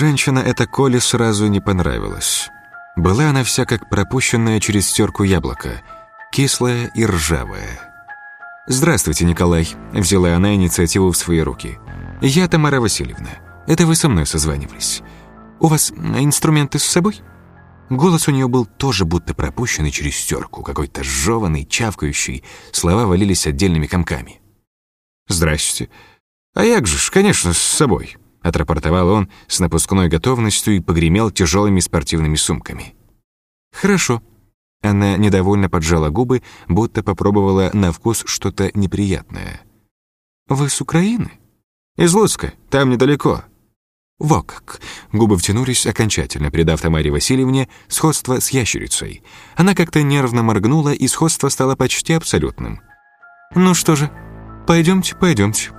Женщина эта Коле сразу не понравилась. Была она вся как пропущенная через терку яблоко, кислая и ржавая. «Здравствуйте, Николай», — взяла она инициативу в свои руки. «Я Тамара Васильевна. Это вы со мной созванивались. У вас инструменты с собой?» Голос у нее был тоже будто пропущенный через терку, какой-то сжеванный, чавкающий, слова валились отдельными комками. «Здрасте. А як же ж, конечно, с собой», отрапортовал он с напускной готовностью и погремел тяжелыми спортивными сумками. «Хорошо». Она недовольно поджала губы, будто попробовала на вкус что-то неприятное. «Вы с Украины?» «Из Луцка, там недалеко». Во как! Губы втянулись окончательно, придав Тамаре Васильевне сходство с ящерицей. Она как-то нервно моргнула, и сходство стало почти абсолютным. «Ну что же, пойдемте, пойдемте».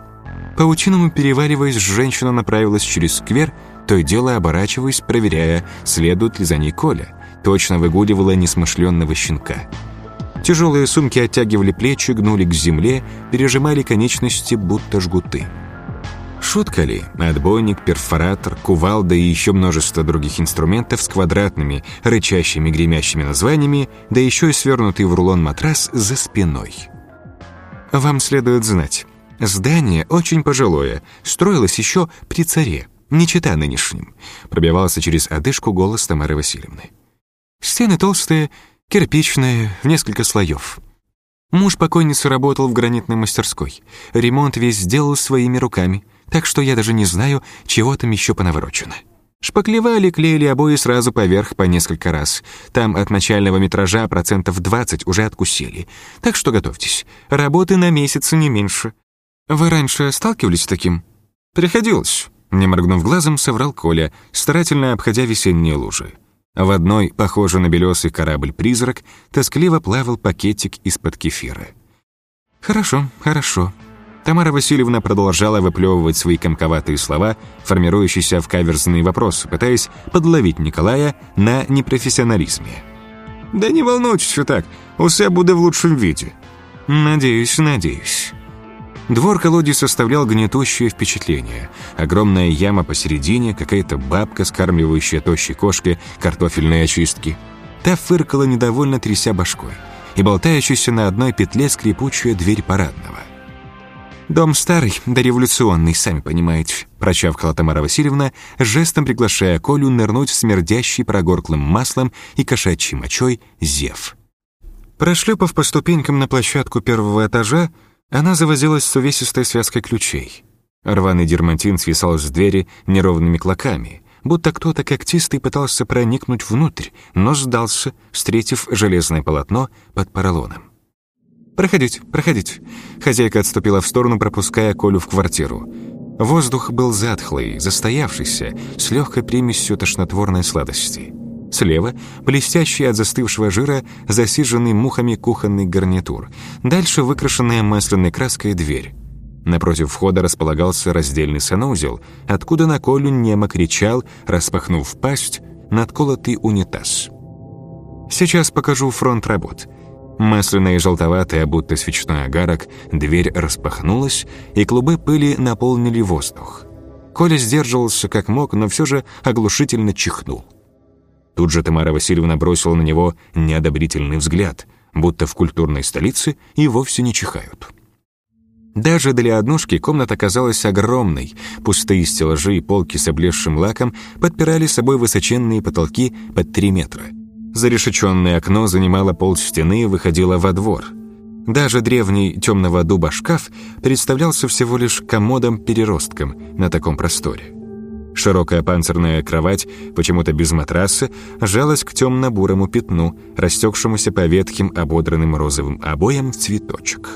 Паутиному перевариваясь, женщина направилась через сквер, то и дело оборачиваясь, проверяя, следует ли за ней Коля. Точно выгуливала несмышленного щенка. Тяжелые сумки оттягивали плечи, гнули к земле, пережимали конечности, будто жгуты. Шутка ли? Отбойник, перфоратор, кувалда и еще множество других инструментов с квадратными, рычащими, гремящими названиями, да еще и свернутый в рулон матрас за спиной. Вам следует знать, Здание очень пожилое, строилось еще при царе, не чита нынешним. Пробивался через одышку голос Тамары Васильевны. Стены толстые, кирпичные, в несколько слоев. Муж покойницы работал в гранитной мастерской. Ремонт весь сделал своими руками, так что я даже не знаю, чего там еще понаворочено. Шпаклевали, клеили обои сразу поверх по несколько раз. Там от начального метража процентов 20 уже откусили. Так что готовьтесь. Работы на месяц не меньше. «Вы раньше сталкивались с таким?» «Приходилось», — не моргнув глазом, соврал Коля, старательно обходя весенние лужи. В одной, похожий на белесый корабль-призрак, тоскливо плавал пакетик из-под кефира. «Хорошо, хорошо». Тамара Васильевна продолжала выплевывать свои комковатые слова, формирующиеся в каверзные вопросы, пытаясь подловить Николая на непрофессионализме. «Да не волнуйтесь вы так, усе буде в лучшем виде». «Надеюсь, надеюсь». Двор колодец составлял гнетущее впечатление. Огромная яма посередине, какая-то бабка, скармливающая тощей кошке картофельные очистки. Та фыркала недовольно, тряся башкой. И болтающаяся на одной петле скрипучая дверь парадного. «Дом старый, дореволюционный, сами понимаете», прочавкала Тамара Васильевна, жестом приглашая Колю нырнуть в смердящий прогорклым маслом и кошачьей мочой зев. Прошлепав по ступенькам на площадку первого этажа, она завозилась с увесистой связкой ключей. Рваный дермантин свисал с двери неровными клоками, будто кто-то когтистый пытался проникнуть внутрь, но сдался, встретив железное полотно под поролоном. «Проходите, проходите». Хозяйка отступила в сторону, пропуская Колю в квартиру. Воздух был затхлый, застоявшийся, с легкой примесью тошнотворной сладости. Слева — блестящий от застывшего жира, засиженный мухами кухонный гарнитур. Дальше выкрашенная масляной краской дверь. Напротив входа располагался раздельный санузел, откуда на Колю немо кричал, распахнув пасть, надколотый унитаз. «Сейчас покажу фронт работ». Масляная и желтоватая, будто свечной агарок, дверь распахнулась, и клубы пыли наполнили воздух. Коля сдерживался как мог, но все же оглушительно чихнул. Тут же Тамара Васильевна бросила на него неодобрительный взгляд, будто в культурной столице и вовсе не чихают. Даже для однушки комната казалась огромной. Пустые стеллажи и полки с облезшим лаком подпирали собой высоченные потолки под три метра. Зарешеченное окно занимало пол стены и выходило во двор. Даже древний темного дуба шкаф представлялся всего лишь комодом-переростком на таком просторе. Широкая панцирная кровать, почему-то без матраса, жалась к темно-бурому пятну, растекшемуся по ветхим ободранным розовым обоям в цветочек.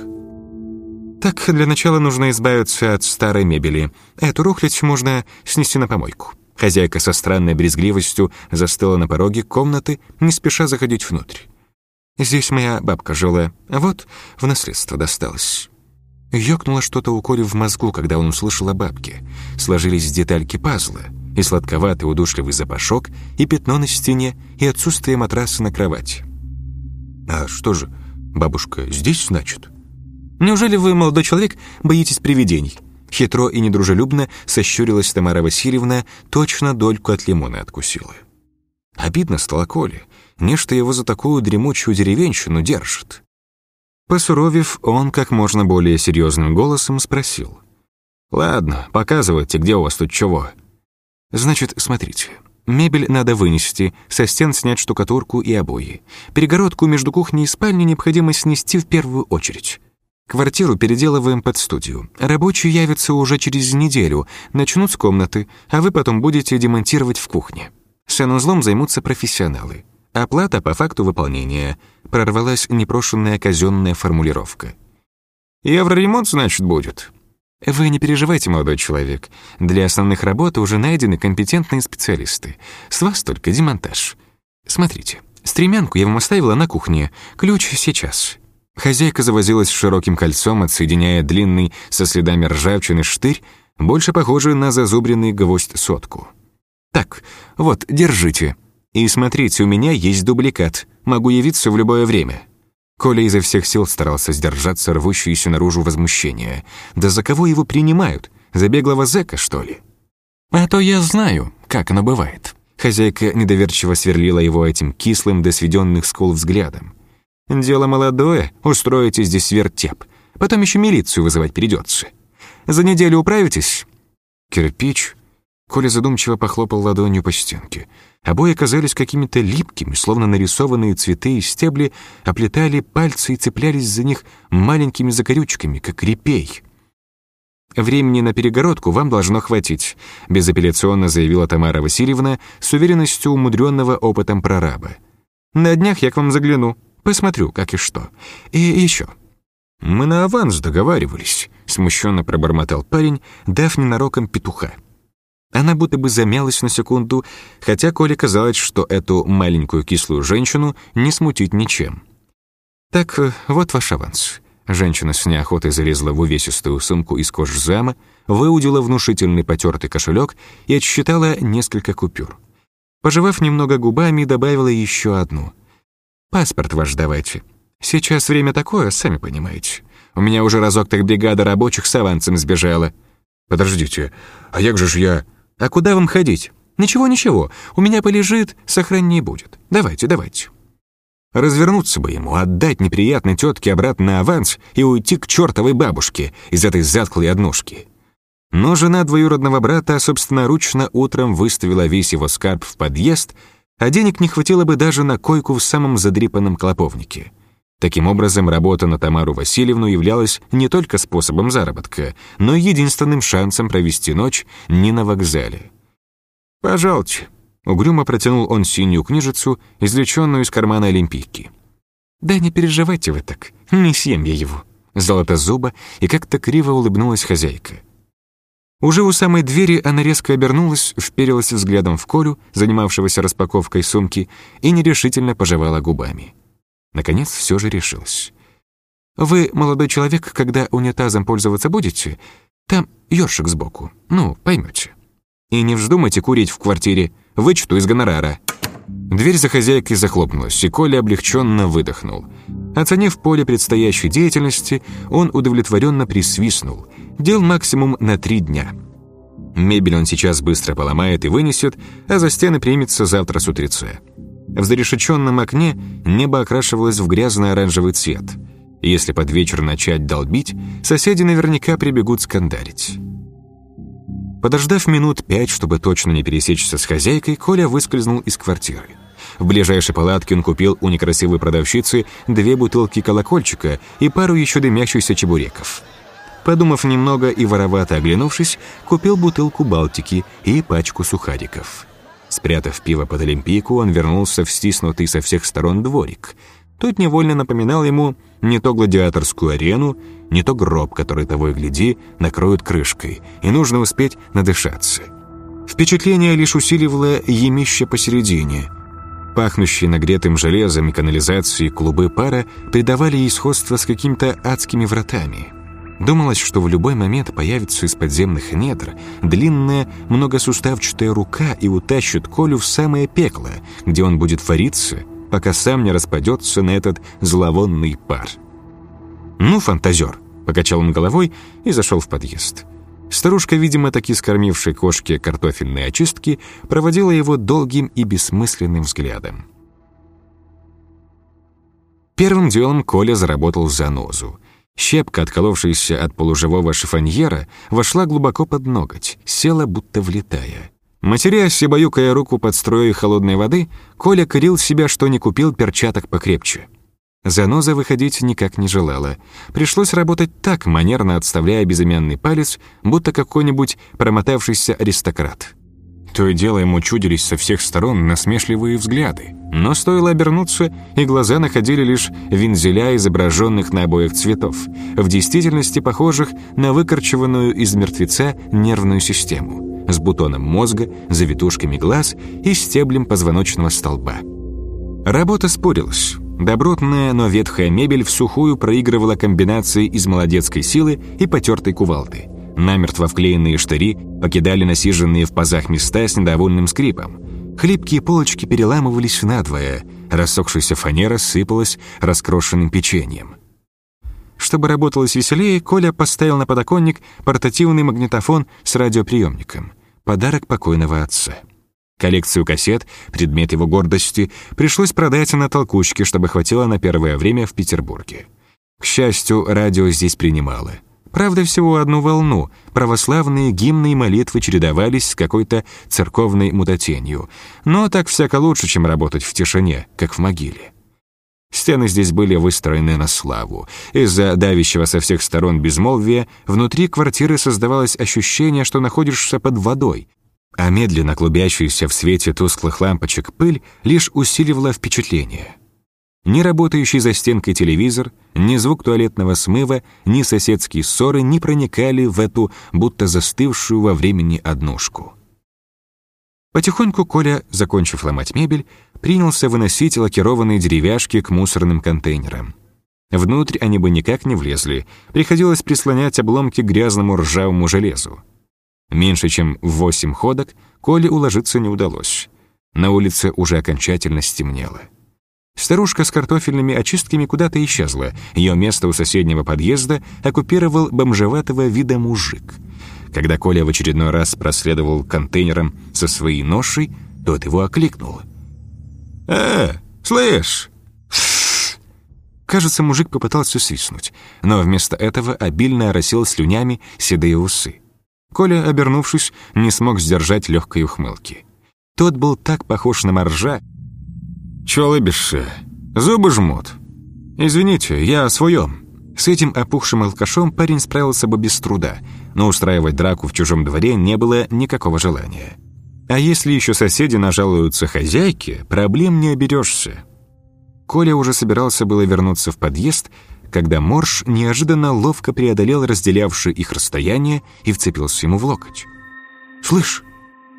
Так, для начала нужно избавиться от старой мебели. Эту рухлядь можно снести на помойку. Хозяйка со странной брезгливостью застыла на пороге комнаты, не спеша заходить внутрь. Здесь моя бабка жила, а вот в наследство досталось. Ёкнуло что-то у Коли в мозгу, когда он услышал о бабке. Сложились детальки пазла, и сладковатый удушливый запашок, и пятно на стене, и отсутствие матраса на кровати. «А что же, бабушка здесь, значит?» «Неужели вы, молодой человек, боитесь привидений?» Хитро и недружелюбно сощурилась Тамара Васильевна, точно дольку от лимона откусила. Обидно стало Коле. Нечто его за такую дремучую деревенщину держит. Посуровив, он как можно более серьезным голосом спросил. «Ладно, показывайте, где у вас тут чего». «Значит, смотрите. Мебель надо вынести, со стен снять штукатурку и обои. Перегородку между кухней и спальней необходимо снести в первую очередь. Квартиру переделываем под студию. Рабочие явятся уже через неделю, начнут с комнаты, а вы потом будете демонтировать в кухне. Санузлом займутся профессионалы. Оплата по факту выполнения. Прорвалась непрошенная казенная формулировка. «Евроремонт, значит, будет?» «Вы не переживайте, молодой человек. Для основных работ уже найдены компетентные специалисты. С вас только демонтаж. Смотрите, стремянку я вам оставила на кухне. Ключ сейчас». Хозяйка завозилась широким кольцом, отсоединяя длинный со следами ржавчины штырь, больше похожий на зазубренный гвоздь сотку. «Так, вот, держите. И смотрите, у меня есть дубликат. Могу явиться в любое время». Коля изо всех сил старался сдержаться рвущееся наружу возмущение. «Да за кого его принимают? За беглого зэка, что ли?» «А то я знаю, как оно бывает». Хозяйка недоверчиво сверлила его этим кислым до сведенных скул взглядом. «Дело молодое, устроите здесь вертеп. Потом еще милицию вызывать придется. За неделю управитесь?» «Кирпич?» Коля задумчиво похлопал ладонью по стенке. Обои оказались какими-то липкими, словно нарисованные цветы и стебли оплетали пальцы и цеплялись за них маленькими закорючками, как репей. «Времени на перегородку вам должно хватить», — безапелляционно заявила Тамара Васильевна с уверенностью умудренного опытом прораба. «На днях я к вам загляну, посмотрю, как и что. И еще». «Мы на аванс договаривались», — смущенно пробормотал парень, дав ненароком петуха. Она будто бы замялась на секунду, хотя Коле казалось, что эту маленькую кислую женщину не смутить ничем. «Так, э, вот ваш аванс». Женщина с неохотой залезла в увесистую сумку из кожзама, выудила внушительный потертый кошелек и отсчитала несколько купюр. Пожевав немного губами, добавила еще одну. «Паспорт ваш давайте. Сейчас время такое, сами понимаете. У меня уже разок так бригада рабочих с авансом сбежала». «Подождите, а як же ж я...» А куда вам ходить? Ничего-ничего, у меня полежит, сохраннее будет. Давайте, давайте. Развернуться бы ему, отдать неприятной тетке обратно аванс и уйти к чертовой бабушке из этой затклой однушки. Но жена двоюродного брата собственноручно утром выставила весь его скарб в подъезд, а денег не хватило бы даже на койку в самом задрипанном клоповнике. Таким образом, работа на Тамару Васильевну являлась не только способом заработка, но и единственным шансом провести ночь не на вокзале. «Пожалуйте», — угрюмо протянул он синюю книжицу, извлеченную из кармана Олимпийки. «Да не переживайте вы так, не съем я его», — золото зуба, и как-то криво улыбнулась хозяйка. Уже у самой двери она резко обернулась, вперилась взглядом в Колю, занимавшегося распаковкой сумки, и нерешительно пожевала губами. Наконец, все же решилась. «Вы, молодой человек, когда унитазом пользоваться будете, там ёршик сбоку, ну, поймете. И не вздумайте курить в квартире, вычту из гонорара». Дверь за хозяйкой захлопнулась, и Коля облегченно выдохнул. Оценив поле предстоящей деятельности, он удовлетворенно присвистнул. Дел максимум на три дня. Мебель он сейчас быстро поломает и вынесет, а за стены примется завтра с утреца. В зарешеченном окне небо окрашивалось в грязно-оранжевый цвет. Если под вечер начать долбить, соседи наверняка прибегут скандалить. Подождав минут пять, чтобы точно не пересечься с хозяйкой, Коля выскользнул из квартиры. В ближайшей палатке он купил у некрасивой продавщицы две бутылки колокольчика и пару еще дымящихся чебуреков. Подумав немного и воровато оглянувшись, купил бутылку Балтики и пачку сухариков. Спрятав пиво под олимпийку, он вернулся в стиснутый со всех сторон дворик. Тут невольно напоминал ему не то гладиаторскую арену, не то гроб, который того и гляди, накроют крышкой, и нужно успеть надышаться. Впечатление лишь усиливало емище посередине. Пахнущие нагретым железом и канализацией клубы пара придавали ей сходство с какими-то адскими вратами. Думалось, что в любой момент появится из подземных недр длинная многосуставчатая рука и утащит Колю в самое пекло, где он будет вариться, пока сам не распадется на этот зловонный пар. «Ну, фантазер!» — покачал он головой и зашел в подъезд. Старушка, видимо, таки скормившей кошке картофельные очистки, проводила его долгим и бессмысленным взглядом. Первым делом Коля заработал занозу. Щепка, отколовшаяся от полуживого шифоньера, вошла глубоко под ноготь, села, будто влетая. Матерясь и баюкая руку под струей холодной воды, Коля корил себя, что не купил перчаток покрепче. Заноза выходить никак не желала. Пришлось работать так, манерно отставляя безымянный палец, будто какой-нибудь промотавшийся аристократ. То и дело ему чудились со всех сторон насмешливые взгляды. Но стоило обернуться, и глаза находили лишь вензеля, изображенных на обоих цветов, в действительности похожих на выкорчеванную из мертвеца нервную систему, с бутоном мозга, завитушками глаз и стеблем позвоночного столба. Работа спорилась. Добротная, но ветхая мебель в сухую проигрывала комбинации из молодецкой силы и потертой кувалды. Намертво вклеенные штыри покидали насиженные в пазах места с недовольным скрипом. Хлипкие полочки переламывались надвое, рассохшаяся фанера сыпалась раскрошенным печеньем. Чтобы работалось веселее, Коля поставил на подоконник портативный магнитофон с радиоприемником. Подарок покойного отца. Коллекцию кассет, предмет его гордости, пришлось продать на толкучке, чтобы хватило на первое время в Петербурге. К счастью, радио здесь принимало. Правда, всего одну волну. Православные гимны и молитвы чередовались с какой-то церковной мутатенью. Но так всяко лучше, чем работать в тишине, как в могиле. Стены здесь были выстроены на славу. Из-за давящего со всех сторон безмолвия внутри квартиры создавалось ощущение, что находишься под водой, а медленно клубящаяся в свете тусклых лампочек пыль лишь усиливала впечатление. Ни работающий за стенкой телевизор, ни звук туалетного смыва, ни соседские ссоры не проникали в эту будто застывшую во времени однушку. Потихоньку Коля, закончив ломать мебель, принялся выносить лакированные деревяшки к мусорным контейнерам. Внутрь они бы никак не влезли, приходилось прислонять обломки к грязному ржавому железу. Меньше чем в восемь ходок Коле уложиться не удалось. На улице уже окончательно стемнело. Старушка с картофельными очистками куда-то исчезла. Ее место у соседнего подъезда оккупировал бомжеватого вида мужик. Когда Коля в очередной раз проследовал контейнером со своей ношей, тот его окликнул. «Э, слышь!» Кажется, мужик попытался свистнуть, но вместо этого обильно оросил слюнями седые усы. Коля, обернувшись, не смог сдержать легкой ухмылки. Тот был так похож на моржа, «Чё лыбишься? Зубы жмут?» «Извините, я о своем». С этим опухшим алкашом парень справился бы без труда, но устраивать драку в чужом дворе не было никакого желания. А если еще соседи нажалуются хозяйке, проблем не оберешься. Коля уже собирался было вернуться в подъезд, когда Морж неожиданно ловко преодолел разделявшее их расстояние и вцепился ему в локоть. «Слышь!»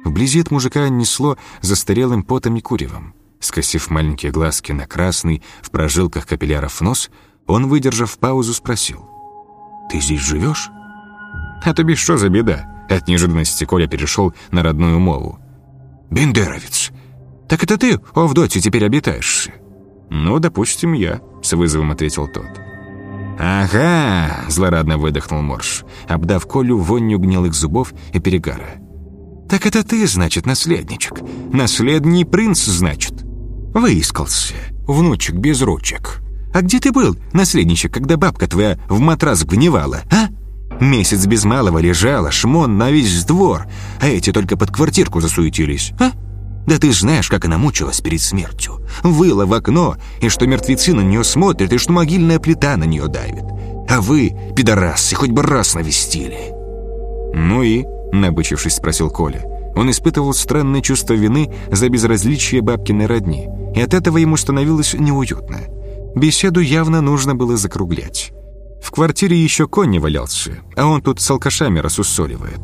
Вблизи от мужика несло застарелым потом и куревом. Скосив маленькие глазки на красный, в прожилках капилляров нос, он, выдержав паузу, спросил. «Ты здесь живешь?» «А тобі что за беда?» От неожиданности Коля перешел на родную мову. «Бендеровец! Так это ты, о Авдотье, теперь обитаешься?» «Ну, допустим, я», — с вызовом ответил тот. «Ага», — злорадно выдохнул Морж, обдав Колю вонью гнилых зубов и перегара. «Так это ты, значит, наследничек. Наследний принц, значит». Выискался, внучек без ручек. А где ты был, наследничек, когда бабка твоя в матрас гневала, а? Месяц без малого лежала, шмон на весь двор, а эти только под квартирку засуетились, а? Да ты знаешь, как она мучилась перед смертью. Выла в окно, и что мертвецы на нее смотрят, и что могильная плита на нее давит. А вы, пидорасы, хоть бы раз навестили. «Ну и?» — набычившись, спросил Коля. Он испытывал странное чувство вины за безразличие бабкиной родни, и от этого ему становилось неуютно. Беседу явно нужно было закруглять. В квартире еще конь не валялся, а он тут с алкашами рассусоливает.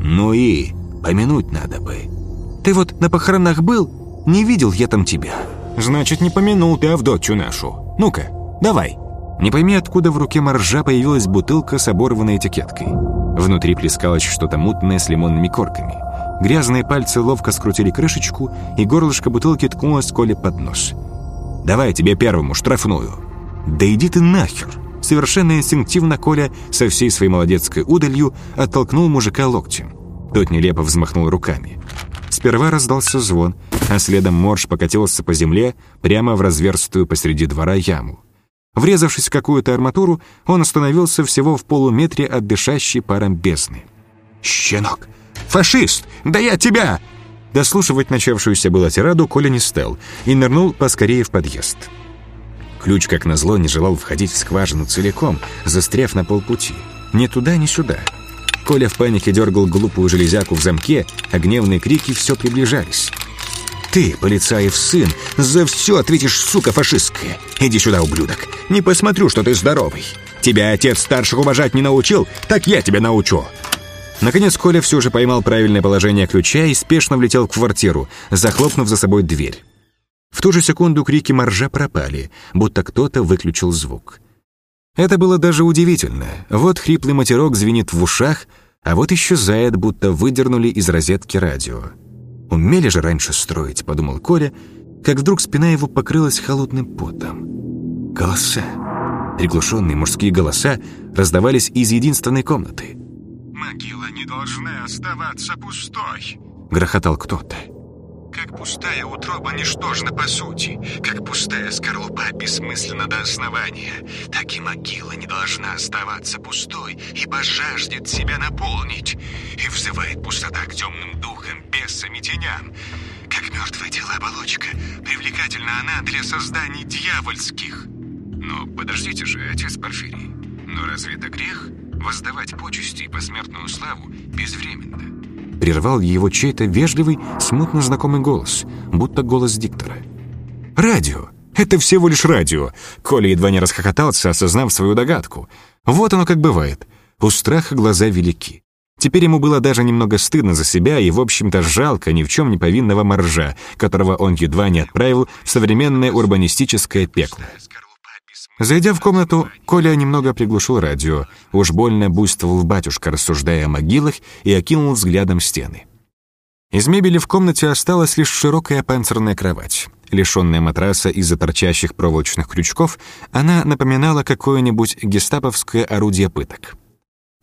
«Ну и помянуть надо бы». «Ты вот на похоронах был? Не видел я там тебя». «Значит, не помянул ты Авдотью нашу. Ну-ка, давай». Не пойми, откуда в руке моржа появилась бутылка с оборванной этикеткой. Внутри плескалось что-то мутное с лимонными корками. Грязные пальцы ловко скрутили крышечку, и горлышко бутылки ткнулось Коле под нос. «Давай тебе первому штрафную». «Да иди ты нахер!» Совершенно инстинктивно Коля со всей своей молодецкой удалью оттолкнул мужика локтем. Тот нелепо взмахнул руками. Сперва раздался звон, а следом морж покатился по земле прямо в разверстую посреди двора яму. Врезавшись в какую-то арматуру, он остановился всего в полуметре от дышащей паром бездны. «Щенок! Фашист! Да я тебя!» Дослушивать начавшуюся было тираду Коля не стал и нырнул поскорее в подъезд. Ключ, как назло, не желал входить в скважину целиком, застряв на полпути. Ни туда, ни сюда. Коля в панике дергал глупую железяку в замке, а гневные крики все приближались. Ты, полицаев сын, за все ответишь, сука фашистская. Иди сюда, ублюдок. Не посмотрю, что ты здоровый. Тебя отец старших уважать не научил, так я тебя научу. Наконец Коля все же поймал правильное положение ключа и спешно влетел в квартиру, захлопнув за собой дверь. В ту же секунду крики моржа пропали, будто кто-то выключил звук. Это было даже удивительно. Вот хриплый матерок звенит в ушах, а вот исчезает, будто выдернули из розетки радио. «Умели же раньше строить», — подумал Коля, как вдруг спина его покрылась холодным потом. Голоса. Приглушенные мужские голоса раздавались из единственной комнаты. «Могила не должна оставаться пустой», — грохотал кто-то. Как пустая утроба ничтожна по сути, как пустая скорлупа бессмысленна до основания, так и могила не должна оставаться пустой, ибо жаждет себя наполнить, и взывает пустота к темным духам, бесам и теням. Как мертвое тело оболочка, привлекательна она для созданий дьявольских. Но подождите же, отец Порфирий, но разве это грех? Воздавать почести и посмертную славу безвременно. Прервал его чей-то вежливый, смутно знакомый голос, будто голос диктора. «Радио! Это всего лишь радио!» Коля едва не расхохотался, осознав свою догадку. «Вот оно как бывает. У страха глаза велики». Теперь ему было даже немного стыдно за себя и, в общем-то, жалко ни в чем не повинного моржа, которого он едва не отправил в современное урбанистическое пекло. Зайдя в комнату, Коля немного приглушил радио. Уж больно буйствовал батюшка, рассуждая о могилах, и окинул взглядом стены. Из мебели в комнате осталась лишь широкая панцирная кровать. Лишенная матраса из-за торчащих проволочных крючков, она напоминала какое-нибудь гестаповское орудие пыток.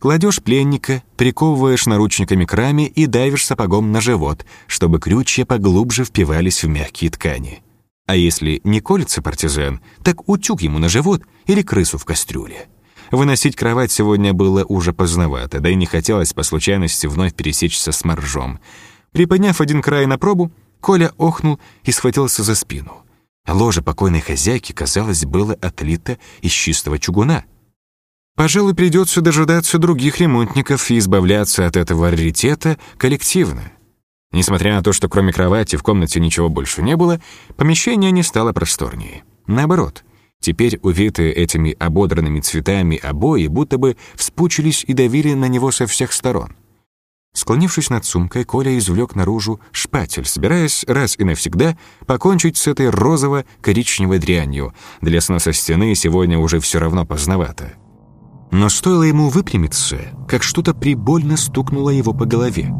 Кладешь пленника, приковываешь наручниками к раме и давишь сапогом на живот, чтобы крючья поглубже впивались в мягкие ткани. А если не колется партизан, так утюг ему на живот или крысу в кастрюле. Выносить кровать сегодня было уже поздновато, да и не хотелось по случайности вновь пересечься с моржом. Приподняв один край на пробу, Коля охнул и схватился за спину. Ложе покойной хозяйки, казалось, было отлито из чистого чугуна. Пожалуй, придется дожидаться других ремонтников и избавляться от этого раритета коллективно. Несмотря на то, что кроме кровати в комнате ничего больше не было, помещение не стало просторнее. Наоборот, теперь увитые этими ободранными цветами обои будто бы вспучились и давили на него со всех сторон. Склонившись над сумкой, Коля извлек наружу шпатель, собираясь раз и навсегда покончить с этой розово-коричневой дрянью. Для сноса стены сегодня уже все равно поздновато. Но стоило ему выпрямиться, как что-то прибольно стукнуло его по голове.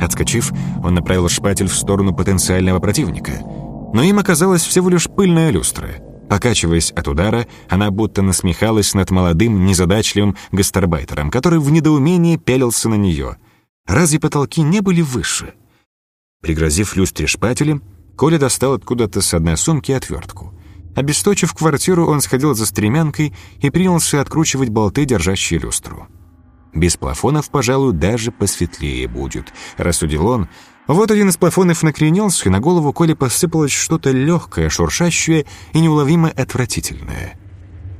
Отскочив, он направил шпатель в сторону потенциального противника. Но им оказалась всего лишь пыльная люстра. Покачиваясь от удара, она будто насмехалась над молодым, незадачливым гастарбайтером, который в недоумении пялился на нее. Разве потолки не были выше? Пригрозив люстре шпателем, Коля достал откуда-то с одной сумки отвертку. Обесточив квартиру, он сходил за стремянкой и принялся откручивать болты, держащие люстру. Без плафонов, пожалуй, даже посветлее будет, рассудил он. Вот один из плафонов накренился, и на голову Коли посыпалось что-то легкое, шуршащее и неуловимо отвратительное.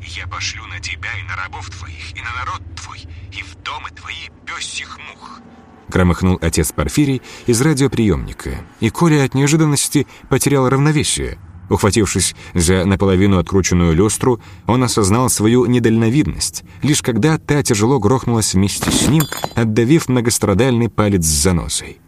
«Я пошлю на тебя и на рабов твоих, и на народ твой, и в дома твои пёсих мух», громыхнул отец Порфирий из радиоприемника, и Коля от неожиданности потерял равновесие. Ухватившись за наполовину открученную люстру, он осознал свою недальновидность, лишь когда та тяжело грохнулась вместе с ним, отдавив многострадальный палец с заносой.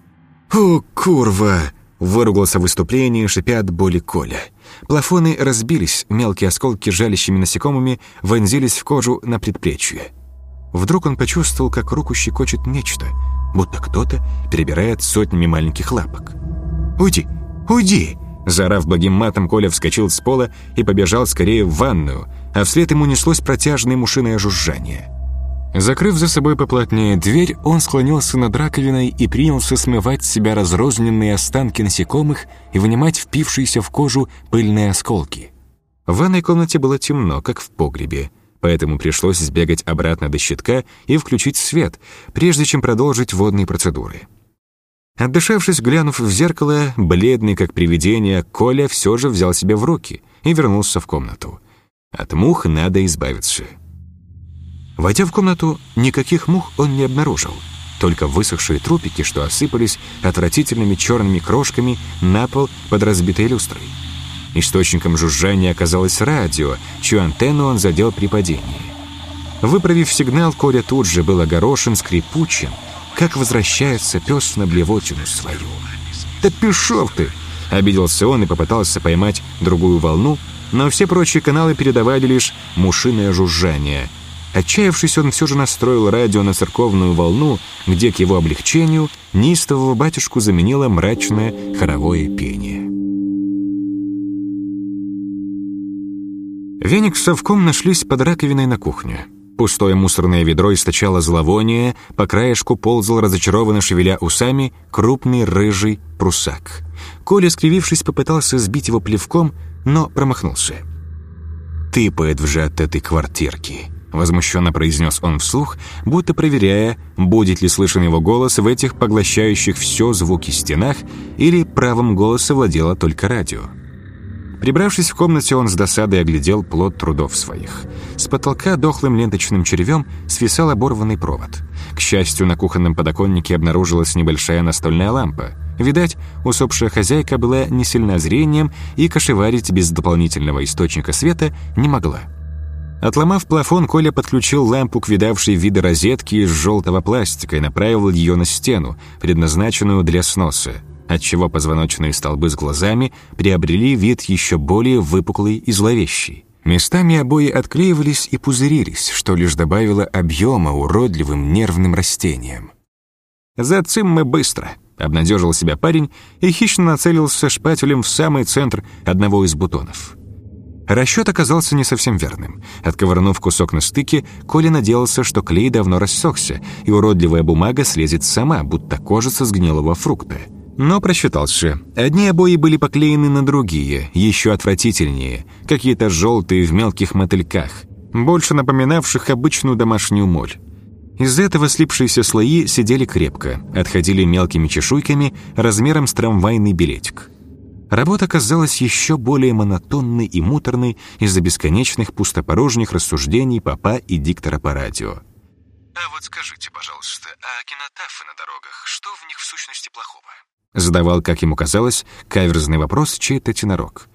«О, курва!» — выругался в выступлении, шипя от боли Коля. Плафоны разбились, мелкие осколки жалящими насекомыми вонзились в кожу на предплечье. Вдруг он почувствовал, как руку щекочет нечто, будто кто-то перебирает сотнями маленьких лапок. «Уйди! Уйди!» Заорав благим матом, Коля вскочил с пола и побежал скорее в ванную, а вслед ему неслось протяжное мушиное жужжание. Закрыв за собой поплотнее дверь, он склонился над раковиной и принялся смывать с себя разрозненные останки насекомых и вынимать впившиеся в кожу пыльные осколки. В ванной комнате было темно, как в погребе, поэтому пришлось сбегать обратно до щитка и включить свет, прежде чем продолжить водные процедуры. Отдышавшись, глянув в зеркало, бледный как привидение, Коля все же взял себя в руки и вернулся в комнату. От мух надо избавиться. Войдя в комнату, никаких мух он не обнаружил, только высохшие трупики, что осыпались отвратительными черными крошками на пол под разбитой люстрой. Источником жужжания оказалось радио, чью антенну он задел при падении. Выправив сигнал, Коля тут же был огорошен скрипучим, как возвращается пес на блевотину свою. «Да пешов ты!» — обиделся он и попытался поймать другую волну, но все прочие каналы передавали лишь мушиное жужжание. Отчаявшись, он все же настроил радио на церковную волну, где к его облегчению неистового батюшку заменило мрачное хоровое пение. Веник с совком нашлись под раковиной на кухне. Пустое мусорное ведро источало зловоние, по краешку ползал разочарованно шевеля усами крупный рыжий прусак. Коля, скривившись, попытался сбить его плевком, но промахнулся. «Тыпает вже от этой квартирки», — возмущенно произнес он вслух, будто проверяя, будет ли слышен его голос в этих поглощающих все звуки стенах или правом голоса владело только радио. Прибравшись в комнате, он с досадой оглядел плод трудов своих. С потолка дохлым ленточным червем свисал оборванный провод. К счастью, на кухонном подоконнике обнаружилась небольшая настольная лампа. Видать, усопшая хозяйка была не сильна зрением и кошеварить без дополнительного источника света не могла. Отломав плафон, Коля подключил лампу к видавшей виды розетки из желтого пластика и направил ее на стену, предназначенную для сноса отчего позвоночные столбы с глазами приобрели вид еще более выпуклый и зловещий. Местами обои отклеивались и пузырились, что лишь добавило объема уродливым нервным растениям. «Зацим мы быстро», — обнадежил себя парень и хищно нацелился шпателем в самый центр одного из бутонов. Расчет оказался не совсем верным. Отковырнув кусок на стыке, Коля надеялся, что клей давно рассохся, и уродливая бумага слезет сама, будто кожица с гнилого фрукта. Но просчитался. Одни обои были поклеены на другие, еще отвратительнее, какие-то желтые в мелких мотыльках, больше напоминавших обычную домашнюю моль. Из этого слипшиеся слои сидели крепко, отходили мелкими чешуйками размером с трамвайный билетик. Работа казалась еще более монотонной и муторной из-за бесконечных пустопорожних рассуждений папа и диктора по радио. «А вот скажите, пожалуйста, а кинотафы на дорогах, что в них в сущности плохого?» Задавал, как ему казалось, каверзный вопрос чей-то тенорок.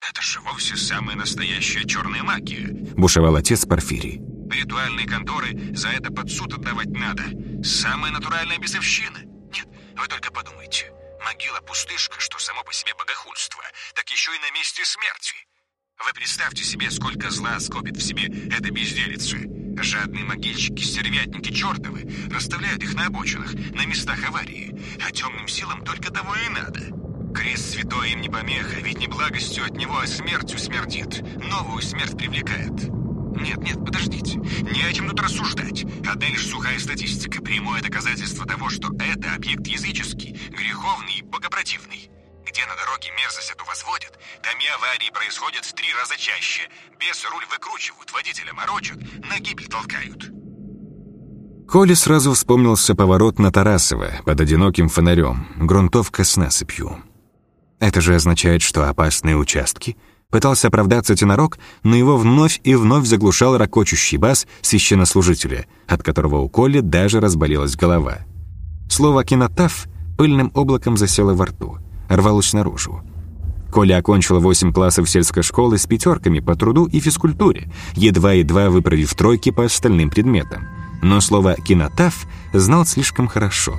«Это же вовсе самая настоящая черная магия!» — бушевал отец Порфирий. «Ритуальные конторы за это под суд отдавать надо. Самая натуральная бесовщина. Нет, вы только подумайте. Могила-пустышка, что само по себе богохульство, так еще и на месте смерти. Вы представьте себе, сколько зла скопит в себе эта безделица. Жадные могильщики-стервятники чертовы расставляют их на обочинах, на местах аварии. А темным силам только того и надо. Крест святой им не помеха, ведь не благостью от него, а смертью смердит. Новую смерть привлекает. Нет, нет, подождите. Не о чем тут рассуждать. Одна лишь сухая статистика, прямое доказательство того, что это объект языческий, греховный и богопротивный. Где на дороге мерзость эту возводят, там и аварии происходят в три раза чаще. Без руль выкручивают, водителя морочат, на гибель толкают. Коле сразу вспомнился поворот на Тарасово под одиноким фонарем, грунтовка с насыпью. Это же означает, что опасные участки. Пытался оправдаться тенорок, но его вновь и вновь заглушал ракочущий бас священнослужителя, от которого у Коли даже разболелась голова. Слово «кинотаф» пыльным облаком засело во рту — рвалось наружу. Коля окончил 8 классов сельской школы с пятерками по труду и физкультуре, едва-едва выправив тройки по остальным предметам. Но слово «кинотаф» знал слишком хорошо.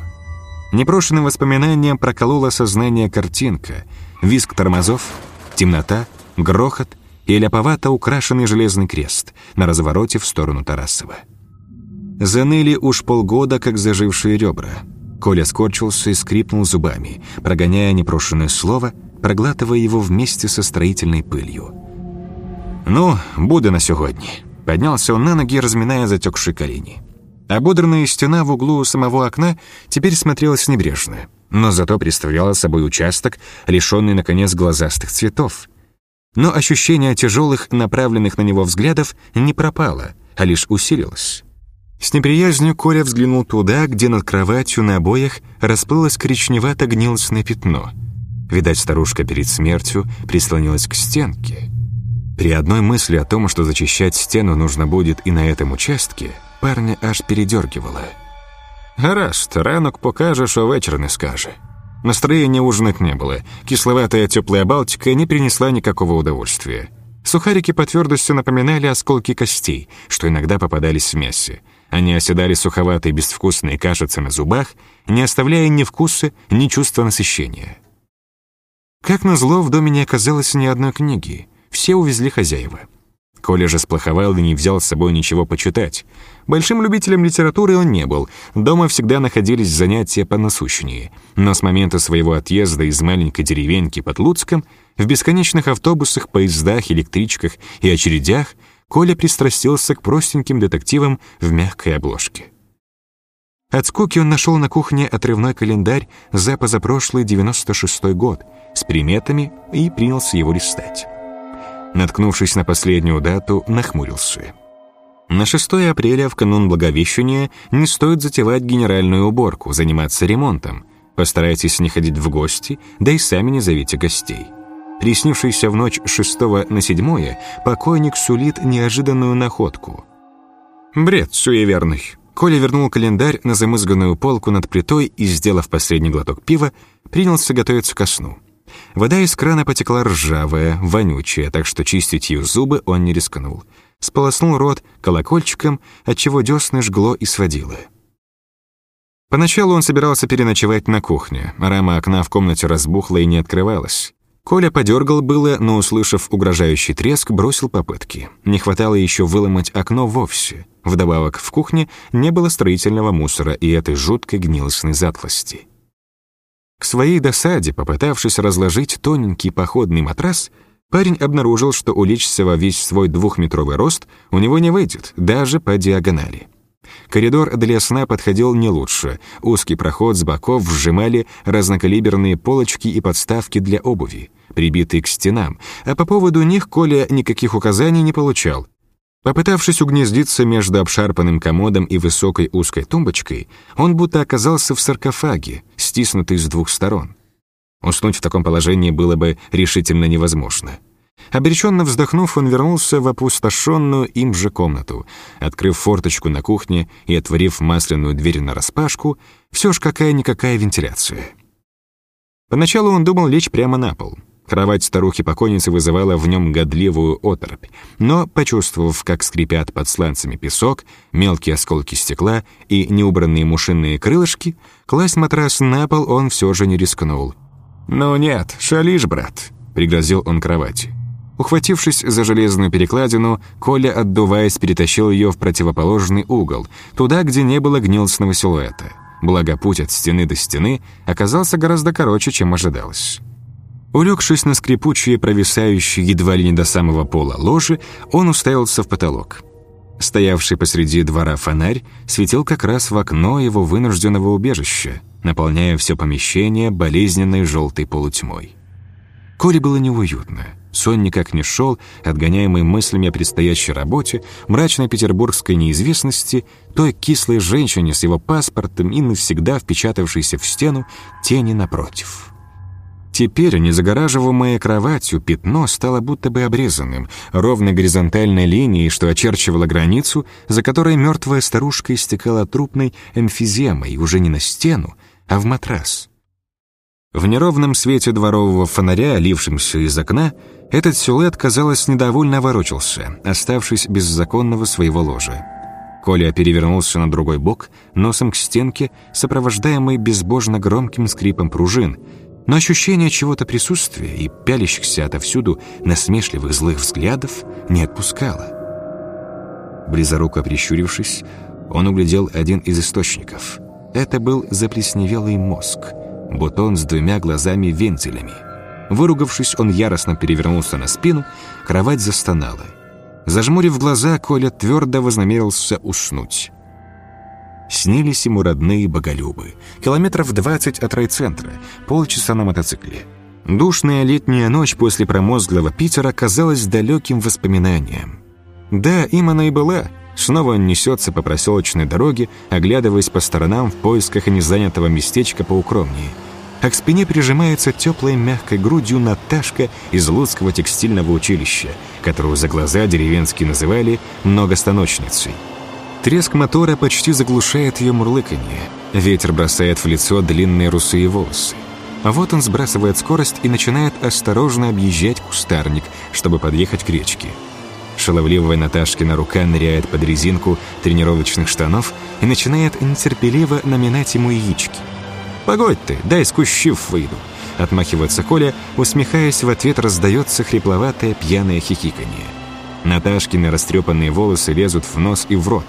Непрошенным воспоминанием проколола сознание картинка, визг тормозов, темнота, грохот и ляповато украшенный железный крест на развороте в сторону Тарасова. Заныли уж полгода, как зажившие ребра. Коля скорчился и скрипнул зубами, прогоняя непрошенное слово, проглатывая его вместе со строительной пылью. «Ну, буду на сегодня». Поднялся он на ноги, разминая затекшие колени. Ободранная стена в углу самого окна теперь смотрелась небрежно, но зато представляла собой участок, лишенный, наконец, глазастых цветов. Но ощущение тяжелых, направленных на него взглядов не пропало, а лишь усилилось. С неприязнью Коля взглянул туда, где над кроватью на обоях расплылось коричневато-гнилостное пятно. Видать, старушка перед смертью прислонилась к стенке. При одной мысли о том, что зачищать стену нужно будет и на этом участке, парня аж передергивало. «Гаразд, ранок покажешь, а вечер не скажи». Настроения ужинать не было. Кисловатая теплая Балтика не принесла никакого удовольствия. Сухарики по твердости напоминали осколки костей, что иногда попадались в мясе. Они оседали суховатой безвкусной кашицы на зубах, не оставляя ни вкуса, ни чувства насыщения. Как назло, в доме не оказалось ни одной книги. Все увезли хозяева. Коля же сплоховал и не взял с собой ничего почитать. Большим любителем литературы он не был, дома всегда находились занятия понасущнее. Но с момента своего отъезда из маленькой деревеньки под Луцком в бесконечных автобусах, поездах, электричках и очередях Коля пристрастился к простеньким детективам в мягкой обложке. От скуки он нашел на кухне отрывной календарь за позапрошлый 96-й год с приметами и принялся его листать. Наткнувшись на последнюю дату, нахмурился. На 6 апреля, в канун Благовещения, не стоит затевать генеральную уборку, заниматься ремонтом. Постарайтесь не ходить в гости, да и сами не зовите гостей. Приснившийся в ночь 6 на 7 покойник сулит неожиданную находку. Бред суеверный. Коля вернул календарь на замызганную полку над плитой и, сделав последний глоток пива, принялся готовиться ко сну. Вода из крана потекла ржавая, вонючая, так что чистить ее зубы он не рискнул. Сполоснул рот колокольчиком, отчего десны жгло и сводило. Поначалу он собирался переночевать на кухне. Рама окна в комнате разбухла и не открывалась. Коля подергал было, но, услышав угрожающий треск, бросил попытки. Не хватало еще выломать окно вовсе. Вдобавок, в кухне не было строительного мусора и этой жуткой гнилостной затлости. К своей досаде, попытавшись разложить тоненький походный матрас, парень обнаружил, что улечься во весь свой двухметровый рост у него не выйдет, даже по диагонали. Коридор для сна подходил не лучше. Узкий проход с боков сжимали разнокалиберные полочки и подставки для обуви прибитые к стенам, а по поводу них Коля никаких указаний не получал. Попытавшись угнездиться между обшарпанным комодом и высокой узкой тумбочкой, он будто оказался в саркофаге, стиснутый с двух сторон. Уснуть в таком положении было бы решительно невозможно. Обреченно вздохнув, он вернулся в опустошенную им же комнату. Открыв форточку на кухне и отворив масляную дверь нараспашку, все ж какая-никакая вентиляция. Поначалу он думал лечь прямо на пол — Кровать старухи-покойницы вызывала в нем годливую оторопь, но, почувствовав, как скрипят под сланцами песок, мелкие осколки стекла и неубранные мушиные крылышки, класть матрас на пол он все же не рискнул. «Ну нет, шалишь, брат», — пригрозил он кровати. Ухватившись за железную перекладину, Коля, отдуваясь, перетащил ее в противоположный угол, туда, где не было гнилостного силуэта. Благо, путь от стены до стены оказался гораздо короче, чем ожидалось. Улегшись на скрипучие, провисающие едва ли не до самого пола ложи, он уставился в потолок. Стоявший посреди двора фонарь светил как раз в окно его вынужденного убежища, наполняя все помещение болезненной желтой полутьмой. Коле было неуютно. Сон никак не шел, отгоняемый мыслями о предстоящей работе, мрачной петербургской неизвестности, той кислой женщине с его паспортом и навсегда впечатавшейся в стену тени напротив. Теперь, незагораживаемое кроватью, пятно стало будто бы обрезанным, ровной горизонтальной линией, что очерчивала границу, за которой мертвая старушка истекала трупной эмфиземой уже не на стену, а в матрас. В неровном свете дворового фонаря, лившемся из окна, этот силуэт, казалось, недовольно ворочался, оставшись без законного своего ложа. Коля перевернулся на другой бок, носом к стенке, сопровождаемый безбожно громким скрипом пружин, но ощущение чего-то присутствия и пялящихся отовсюду насмешливых злых взглядов не отпускало. Близоруко прищурившись, он углядел один из источников. Это был заплесневелый мозг, бутон с двумя глазами-вентилями. Выругавшись, он яростно перевернулся на спину, кровать застонала. Зажмурив глаза, Коля твердо вознамерился уснуть. Снились ему родные боголюбы. Километров двадцать от райцентра, полчаса на мотоцикле. Душная летняя ночь после промозглого Питера казалась далеким воспоминанием. Да, им она и была. Снова он несется по проселочной дороге, оглядываясь по сторонам в поисках незанятого местечка поукромнее – а к спине прижимается теплой мягкой грудью Наташка из Луцкого текстильного училища, которую за глаза деревенские называли «многостаночницей». Треск мотора почти заглушает ее мурлыканье. Ветер бросает в лицо длинные русые волосы. А вот он сбрасывает скорость и начинает осторожно объезжать кустарник, чтобы подъехать к речке. Шаловливая Наташкина рука ныряет под резинку тренировочных штанов и начинает нетерпеливо наминать ему яички. «Погодь ты, дай с выйду!» Отмахивается Коля, усмехаясь, в ответ раздается хрипловатое пьяное хихиканье. Наташкины растрепанные волосы лезут в нос и в рот.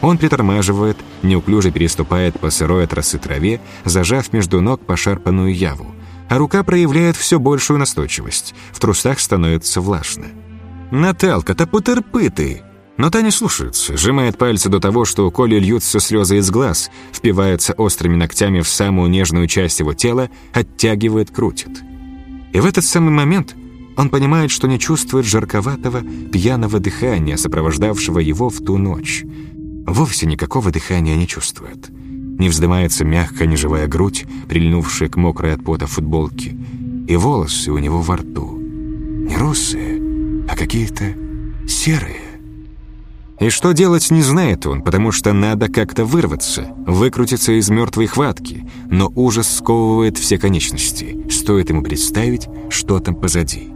Он притормаживает, неуклюже переступает по сырой от траве, зажав между ног пошарпанную яву. А рука проявляет все большую настойчивость. В трусах становится влажно. «Наталка-то потерпы ты!» Но та не слушается, сжимает пальцы до того, что у Коли льются слезы из глаз, впивается острыми ногтями в самую нежную часть его тела, оттягивает, крутит. И в этот самый момент он понимает, что не чувствует жарковатого, пьяного дыхания, сопровождавшего его в ту ночь. Вовсе никакого дыхания не чувствует. Не вздымается мягкая неживая грудь, прильнувшая к мокрой от пота футболке, и волосы у него во рту. Не русые, а какие-то серые. И что делать не знает он, потому что надо как-то вырваться, выкрутиться из мертвой хватки, но ужас сковывает все конечности. Стоит ему представить, что там позади.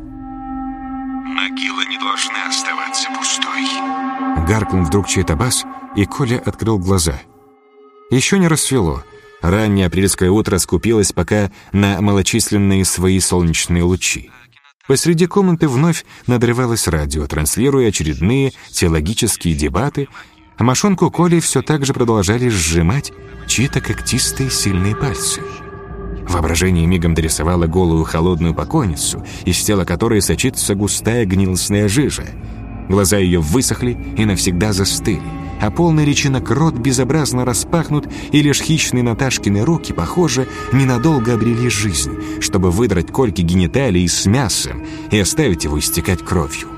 «Могила не должна оставаться пустой». Гаркнул вдруг чей-то бас, и Коля открыл глаза. Еще не рассвело. Раннее апрельское утро скупилось пока на малочисленные свои солнечные лучи. Посреди комнаты вновь надрывалось радио, транслируя очередные теологические дебаты, а мошонку Коли все так же продолжали сжимать чьи-то когтистые сильные пальцы. Воображение мигом дорисовало голую холодную покойницу, из тела которой сочится густая гнилостная жижа. Глаза ее высохли и навсегда застыли а полный личинок рот безобразно распахнут, и лишь хищные Наташкины руки, похоже, ненадолго обрели жизнь, чтобы выдрать кольки гениталии с мясом и оставить его истекать кровью.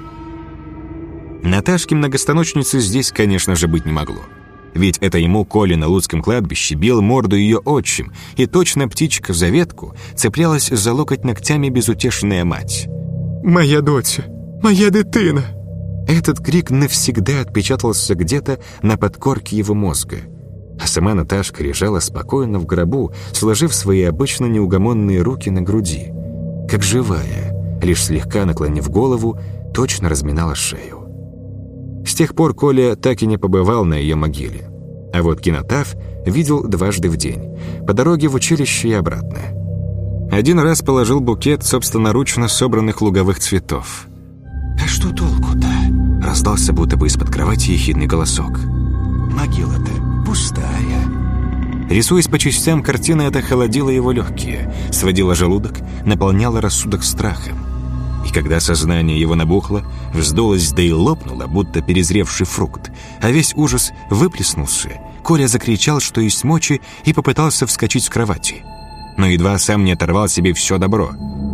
Наташки многостаночницы здесь, конечно же, быть не могло. Ведь это ему Коля на Луцком кладбище бил морду ее отчим, и точно птичка за ветку цеплялась за локоть ногтями безутешная мать. «Моя дочь! Моя дитина!» Этот крик навсегда отпечатался где-то на подкорке его мозга. А сама Наташка лежала спокойно в гробу, сложив свои обычно неугомонные руки на груди. Как живая, лишь слегка наклонив голову, точно разминала шею. С тех пор Коля так и не побывал на ее могиле. А вот кинотаф видел дважды в день, по дороге в училище и обратно. Один раз положил букет собственноручно собранных луговых цветов. «А что толку-то?» Раздался будто бы из-под кровати ехидный голосок. «Могила-то пустая». Рисуясь по частям, картина эта холодила его легкие, сводила желудок, наполняла рассудок страхом. И когда сознание его набухло, вздулось да и лопнуло, будто перезревший фрукт, а весь ужас выплеснулся, Коля закричал, что есть мочи, и попытался вскочить с кровати. Но едва сам не оторвал себе все добро —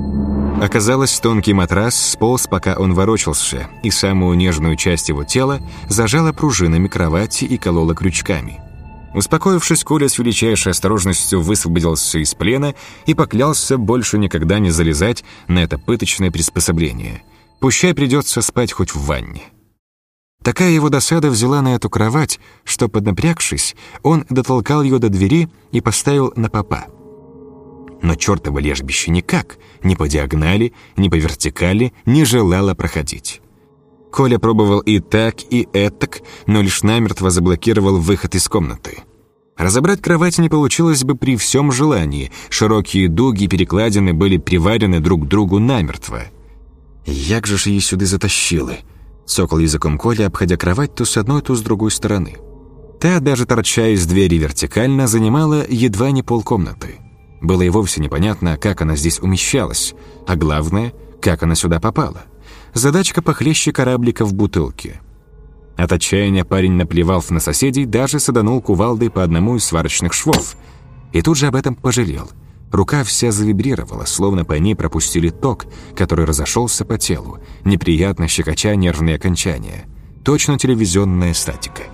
Оказалось, тонкий матрас сполз, пока он ворочался, и самую нежную часть его тела зажала пружинами кровати и колола крючками. Успокоившись, Коля с величайшей осторожностью высвободился из плена и поклялся больше никогда не залезать на это пыточное приспособление. Пущай придется спать хоть в ванне. Такая его досада взяла на эту кровать, что, поднапрягшись, он дотолкал ее до двери и поставил на попа. Но чертово лежбище никак, ни по диагонали, ни по вертикали не желало проходить. Коля пробовал и так, и этак, но лишь намертво заблокировал выход из комнаты. Разобрать кровать не получилось бы при всем желании. Широкие дуги и перекладины были приварены друг к другу намертво. «Як же ж її сюди затащили?» Цокал языком Коля, обходя кровать то с одной, то с другой стороны. Та, даже торча из двери вертикально, занимала едва не полкомнаты. Было и вовсе непонятно, как она здесь умещалась, а главное, как она сюда попала. Задачка похлеще кораблика в бутылке. От отчаяния парень, наплевав на соседей, даже саданул кувалдой по одному из сварочных швов. И тут же об этом пожалел. Рука вся завибрировала, словно по ней пропустили ток, который разошелся по телу, неприятно щекоча нервные окончания. Точно телевизионная статика.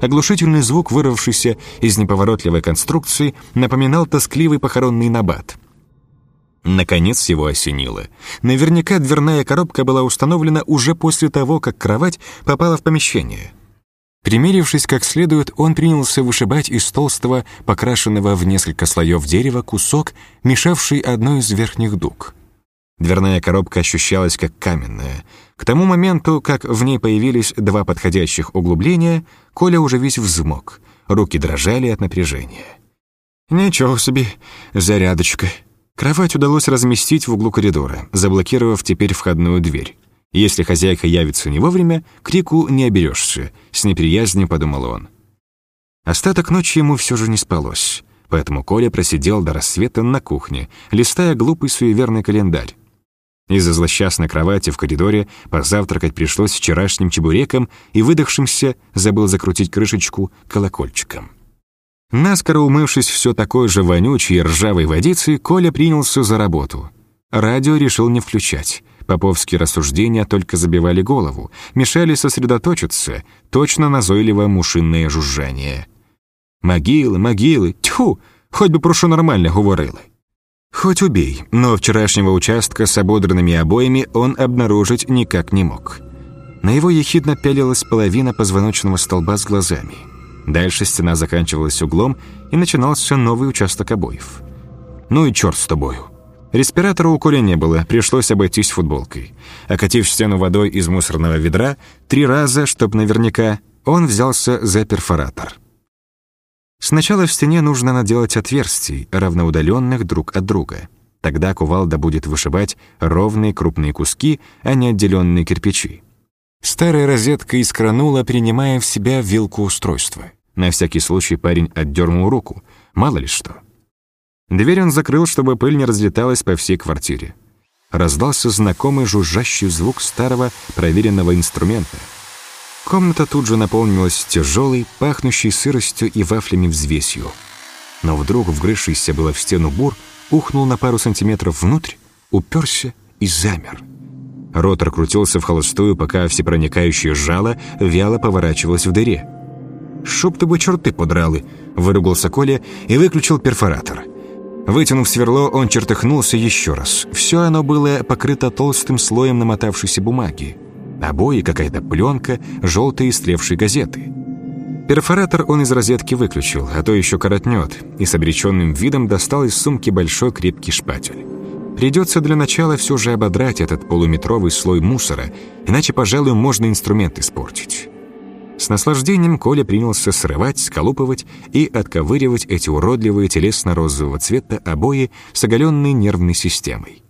Оглушительный звук, вырвавшийся из неповоротливой конструкции, напоминал тоскливый похоронный набат. Наконец его осенило. Наверняка дверная коробка была установлена уже после того, как кровать попала в помещение. Примерившись как следует, он принялся вышибать из толстого, покрашенного в несколько слоев дерева, кусок, мешавший одной из верхних дуг. Дверная коробка ощущалась как каменная. К тому моменту, как в ней появились два подходящих углубления, Коля уже весь взмок. Руки дрожали от напряжения. «Ничего себе, зарядочка», Кровать удалось разместить в углу коридора, заблокировав теперь входную дверь. Если хозяйка явится не вовремя, крику не оберешься, с неприязнью подумал он. Остаток ночи ему все же не спалось, поэтому Коля просидел до рассвета на кухне, листая глупый суеверный календарь. Из-за злосчастной кровати в коридоре позавтракать пришлось вчерашним чебуреком и выдохшимся забыл закрутить крышечку колокольчиком. Наскоро умывшись все такой же вонючей и ржавой водицей, Коля принялся за работу. Радио решил не включать. Поповские рассуждения только забивали голову, мешали сосредоточиться, точно назойливое мушинное жужжание. «Могилы, могилы, тьфу, хоть бы про що нормально говорили». Хоть убей, но вчерашнего участка с ободранными обоями он обнаружить никак не мог. На его ехидно пялилась половина позвоночного столба с глазами — Дальше стена заканчивалась углом, и начинался новый участок обоев. Ну и черт с тобою. Респиратора у Коля не было, пришлось обойтись футболкой. Окатив стену водой из мусорного ведра, три раза, чтоб наверняка, он взялся за перфоратор. Сначала в стене нужно наделать отверстий, равноудаленных друг от друга. Тогда кувалда будет вышибать ровные крупные куски, а не отделенные кирпичи. Старая розетка искранула, принимая в себя вилку устройства. На всякий случай парень отдернул руку. Мало ли что. Дверь он закрыл, чтобы пыль не разлеталась по всей квартире. Раздался знакомый жужжащий звук старого проверенного инструмента. Комната тут же наполнилась тяжелой, пахнущей сыростью и вафлями взвесью. Но вдруг вгрызшийся было в стену бур ухнул на пару сантиметров внутрь, уперся и замер. Ротор крутился в холостую, пока всепроникающее жало вяло поворачивалось в дыре. «Чтоб ты бы черты подралы!» — выругался Коля и выключил перфоратор. Вытянув сверло, он чертыхнулся еще раз. Все оно было покрыто толстым слоем намотавшейся бумаги. Обои, какая-то пленка, желтые истлевшие газеты. Перфоратор он из розетки выключил, а то еще коротнет, и с обреченным видом достал из сумки большой крепкий шпатель. Придется для начала все же ободрать этот полуметровый слой мусора, иначе, пожалуй, можно инструмент испортить. С наслаждением Коля принялся срывать, сколупывать и отковыривать эти уродливые телесно-розового цвета обои с оголенной нервной системой.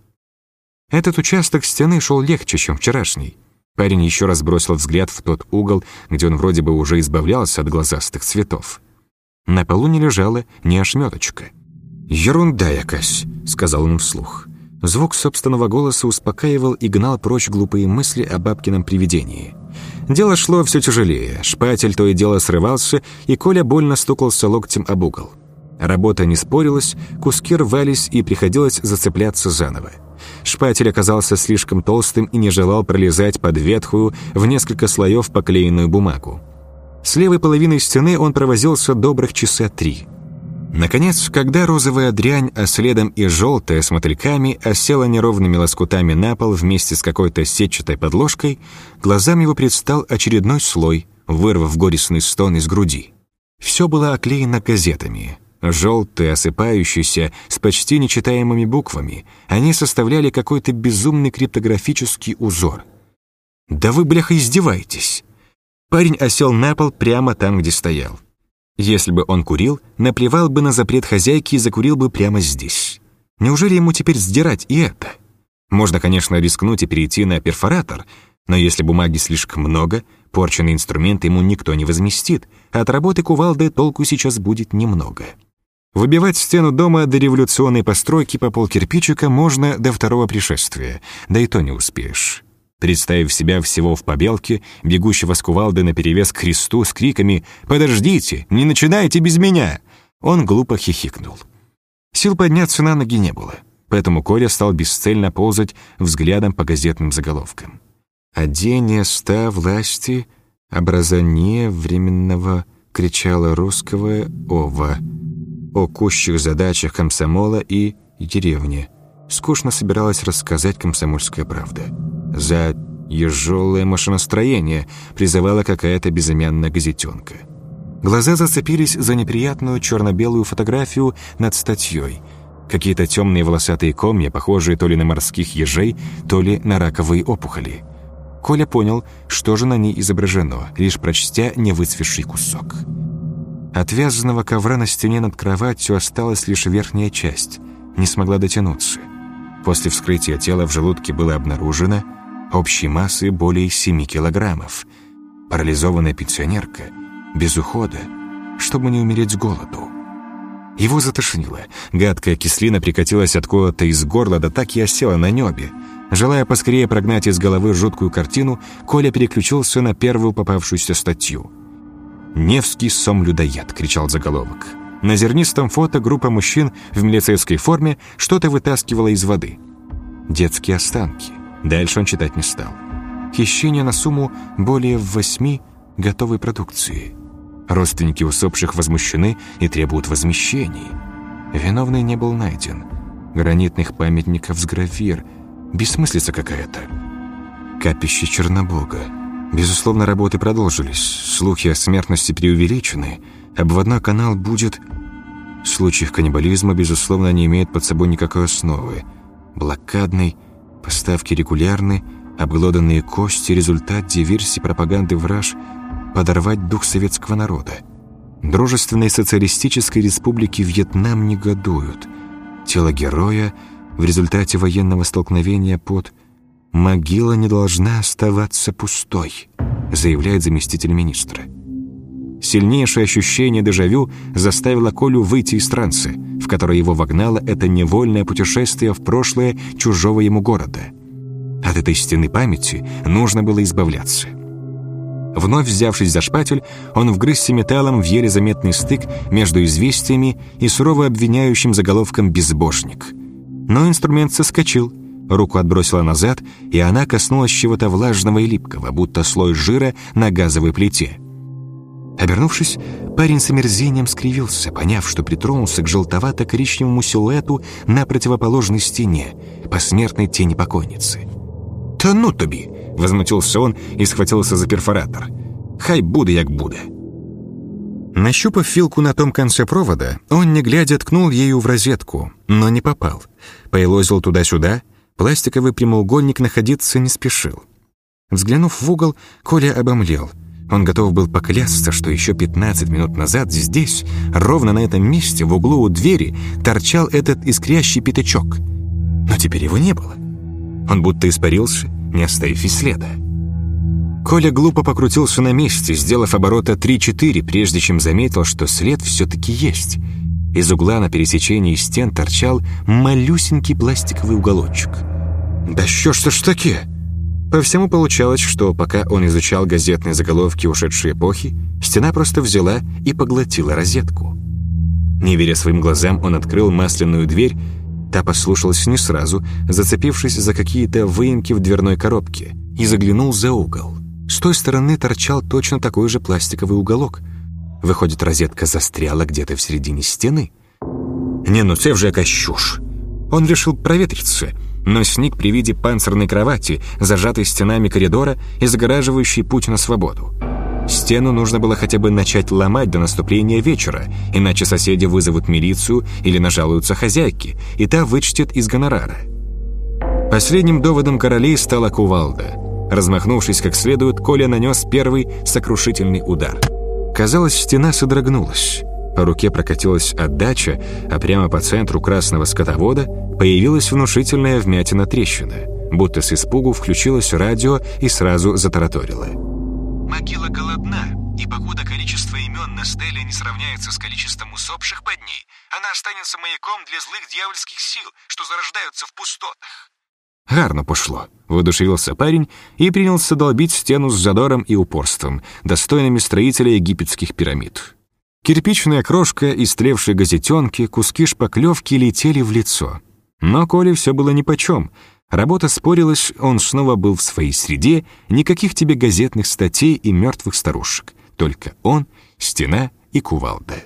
Этот участок стены шел легче, чем вчерашний. Парень еще раз бросил взгляд в тот угол, где он вроде бы уже избавлялся от глазастых цветов. На полу не лежала ни ошметочка. «Ерунда якась», — сказал он вслух. Звук собственного голоса успокаивал и гнал прочь глупые мысли о бабкином привидении. Дело шло все тяжелее, шпатель то и дело срывался, и Коля больно стукался локтем об угол. Работа не спорилась, куски рвались и приходилось зацепляться заново. Шпатель оказался слишком толстым и не желал пролезать под ветхую, в несколько слоев поклеенную бумагу. С левой половиной стены он провозился добрых часа три – Наконец, когда розовая дрянь, а следом и желтая с мотыльками осела неровными лоскутами на пол вместе с какой-то сетчатой подложкой, глазам его предстал очередной слой, вырвав горестный стон из груди. Все было оклеено газетами. Желтые, осыпающиеся, с почти нечитаемыми буквами, они составляли какой-то безумный криптографический узор. «Да вы, бляха, издеваетесь!» Парень осел на пол прямо там, где стоял. Если бы он курил, наплевал бы на запрет хозяйки и закурил бы прямо здесь. Неужели ему теперь сдирать и это? Можно, конечно, рискнуть и перейти на перфоратор, но если бумаги слишком много, порченный инструмент ему никто не возместит, а от работы кувалды толку сейчас будет немного. Выбивать стену дома до революционной постройки по полкирпичика можно до второго пришествия, да и то не успеешь. Представив себя всего в побелке, бегущего с кувалды наперевес к кресту с криками «Подождите! Не начинайте без меня!» Он глупо хихикнул. Сил подняться на ноги не было, поэтому Коля стал бесцельно ползать взглядом по газетным заголовкам. «Одение ста власти, образание временного», — кричала русского ова, о кущих задачах комсомола и деревни. Скучно собиралась рассказать комсомольская правда. За ежелое машиностроение призывала какая-то безымянная газетенка. Глаза зацепились за неприятную черно-белую фотографию над статьей. Какие-то темные волосатые комья, похожие то ли на морских ежей, то ли на раковые опухоли. Коля понял, что же на ней изображено, лишь прочтя невыцветший кусок. От вязаного ковра на стене над кроватью осталась лишь верхняя часть, не смогла дотянуться. После вскрытия тела в желудке было обнаружено общей массы более 7 килограммов. Парализованная пенсионерка — без ухода, чтобы не умереть с голоду. Его затошнило. Гадкая кислина прикатилась откуда-то из горла, да так и осела на небе. Желая поскорее прогнать из головы жуткую картину, Коля переключился на первую попавшуюся статью. «Невский сом-людоед», — кричал заголовок. На зернистом фото группа мужчин в милицейской форме что-то вытаскивала из воды. Детские останки. Дальше он читать не стал. Хищение на сумму более восьми готовой продукции. Родственники усопших возмущены и требуют возмещений. Виновный не был найден. Гранитных памятников с гравир. Бессмыслица какая-то. Капище Чернобога. Безусловно, работы продолжились. Слухи о смертности преувеличены. Обводной канал будет... Случаев каннибализма, безусловно, не имеет под собой никакой основы. Блокадный, поставки регулярны, обглоданные кости, результат диверсии пропаганды враж — подорвать дух советского народа. Дружественной социалистической республики Вьетнам негодуют. Тело героя в результате военного столкновения под «Могила не должна оставаться пустой», заявляет заместитель министра. Сильнейшее ощущение дежавю заставило Колю выйти из транса, в которое его вогнало это невольное путешествие в прошлое чужого ему города. От этой стены памяти нужно было избавляться – Вновь взявшись за шпатель, он вгрызся металлом в еле заметный стык между известиями и сурово обвиняющим заголовком «безбожник». Но инструмент соскочил, руку отбросила назад, и она коснулась чего-то влажного и липкого, будто слой жира на газовой плите. Обернувшись, парень с омерзением скривился, поняв, что притронулся к желтовато-коричневому силуэту на противоположной стене, посмертной тени покойницы. «Та ну тобі!» Возмутился он и схватился за перфоратор. «Хай буде, як буде». Нащупав филку на том конце провода, он, не глядя, ткнул ею в розетку, но не попал. Поелозил туда-сюда, пластиковый прямоугольник находиться не спешил. Взглянув в угол, Коля обомлел. Он готов был поклясться, что еще 15 минут назад здесь, ровно на этом месте, в углу у двери, торчал этот искрящий пятачок. Но теперь его не было. Он будто испарился, не оставив и следа. Коля глупо покрутился на месте, сделав оборота 3-4, прежде чем заметил, что след все-таки есть. Из угла на пересечении стен торчал малюсенький пластиковый уголочек. «Да что ж ж таки?» По всему получалось, что пока он изучал газетные заголовки ушедшей эпохи, стена просто взяла и поглотила розетку. Не веря своим глазам, он открыл масляную дверь Та послушалась не сразу, зацепившись за какие-то выемки в дверной коробке, и заглянул за угол. С той стороны торчал точно такой же пластиковый уголок. Выходит, розетка застряла где-то в середине стены? Не, ну це вже чушь. Он решил проветриться, но сник при виде панцирной кровати, зажатой стенами коридора и загораживающей путь на свободу. Стену нужно было хотя бы начать ломать до наступления вечера, иначе соседи вызовут милицию или нажалуются хозяйке, и та вычтет из гонорара. Последним доводом королей стала кувалда. Размахнувшись как следует, Коля нанес первый сокрушительный удар. Казалось, стена содрогнулась. По руке прокатилась отдача, а прямо по центру красного скотовода появилась внушительная вмятина трещина. Будто с испугу включилось радио и сразу затараторило. Могила голодна, и покуда количество имен на стеле не сравняется с количеством усопших под ней, она останется маяком для злых дьявольских сил, что зарождаются в пустотах. Гарно пошло. Воодушевился парень и принялся долбить стену с задором и упорством, достойными строителя египетских пирамид. Кирпичная крошка, истлевшие газетенки, куски шпаклевки летели в лицо. Но Коле все было нипочем. Работа спорилась, он снова был в своей среде, никаких тебе газетных статей и мертвых старушек. Только он, стена и кувалда.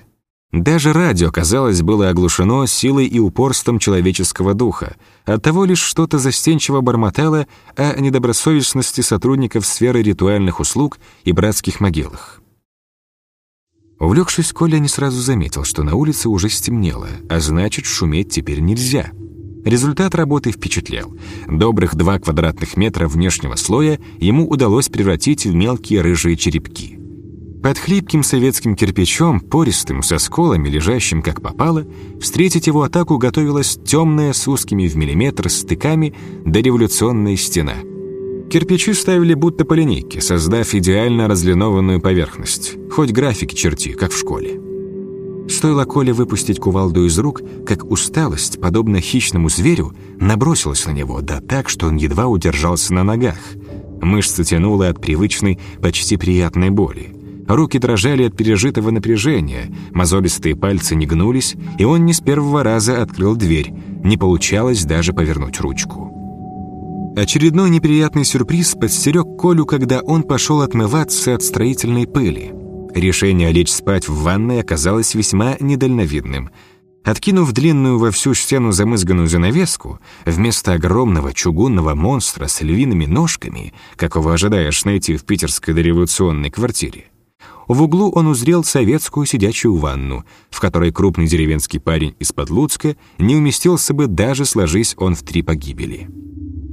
Даже радио, казалось, было оглушено силой и упорством человеческого духа. Оттого лишь что-то застенчиво бормотало о недобросовестности сотрудников сферы ритуальных услуг и братских могилах. Увлекшись, Коля не сразу заметил, что на улице уже стемнело, а значит, шуметь теперь нельзя. Результат работы впечатлял. Добрых два квадратных метра внешнего слоя ему удалось превратить в мелкие рыжие черепки. Под хлипким советским кирпичом, пористым, со сколами, лежащим как попало, встретить его атаку готовилась темная с узкими в миллиметр стыками дореволюционная стена — Кирпичи ставили будто по линейке, создав идеально разлинованную поверхность. Хоть графики черти, как в школе. Стоило Коле выпустить кувалду из рук, как усталость, подобно хищному зверю, набросилась на него, да так, что он едва удержался на ногах. Мышцы тянуло от привычной, почти приятной боли. Руки дрожали от пережитого напряжения, мозолистые пальцы не гнулись, и он не с первого раза открыл дверь, не получалось даже повернуть ручку. Очередной неприятный сюрприз подстерег Колю, когда он пошел отмываться от строительной пыли. Решение лечь спать в ванной оказалось весьма недальновидным. Откинув длинную во всю стену замызганную занавеску, вместо огромного чугунного монстра с львиными ножками, какого ожидаешь найти в питерской дореволюционной квартире, в углу он узрел советскую сидячую ванну, в которой крупный деревенский парень из-под Луцка не уместился бы, даже сложись он в три погибели.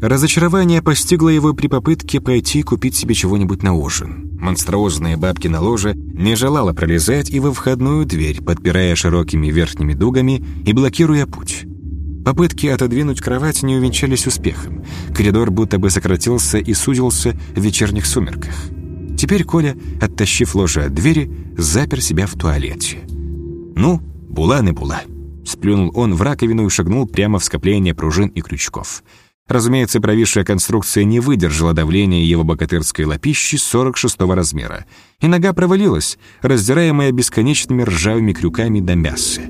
Разочарование постигло его при попытке пойти купить себе чего-нибудь на ужин. Монструозная бабкина ложа не желала пролезать и во входную дверь, подпирая широкими верхними дугами и блокируя путь. Попытки отодвинуть кровать не увенчались успехом. Коридор будто бы сократился и сузился в вечерних сумерках. Теперь Коля, оттащив ложе от двери, запер себя в туалете. «Ну, булан и була!» Сплюнул он в раковину и шагнул прямо в скопление пружин и крючков — Разумеется, провисшая конструкция не выдержала давления его богатырской лапищи 46-го размера, и нога провалилась, раздираемая бесконечными ржавыми крюками до мяса.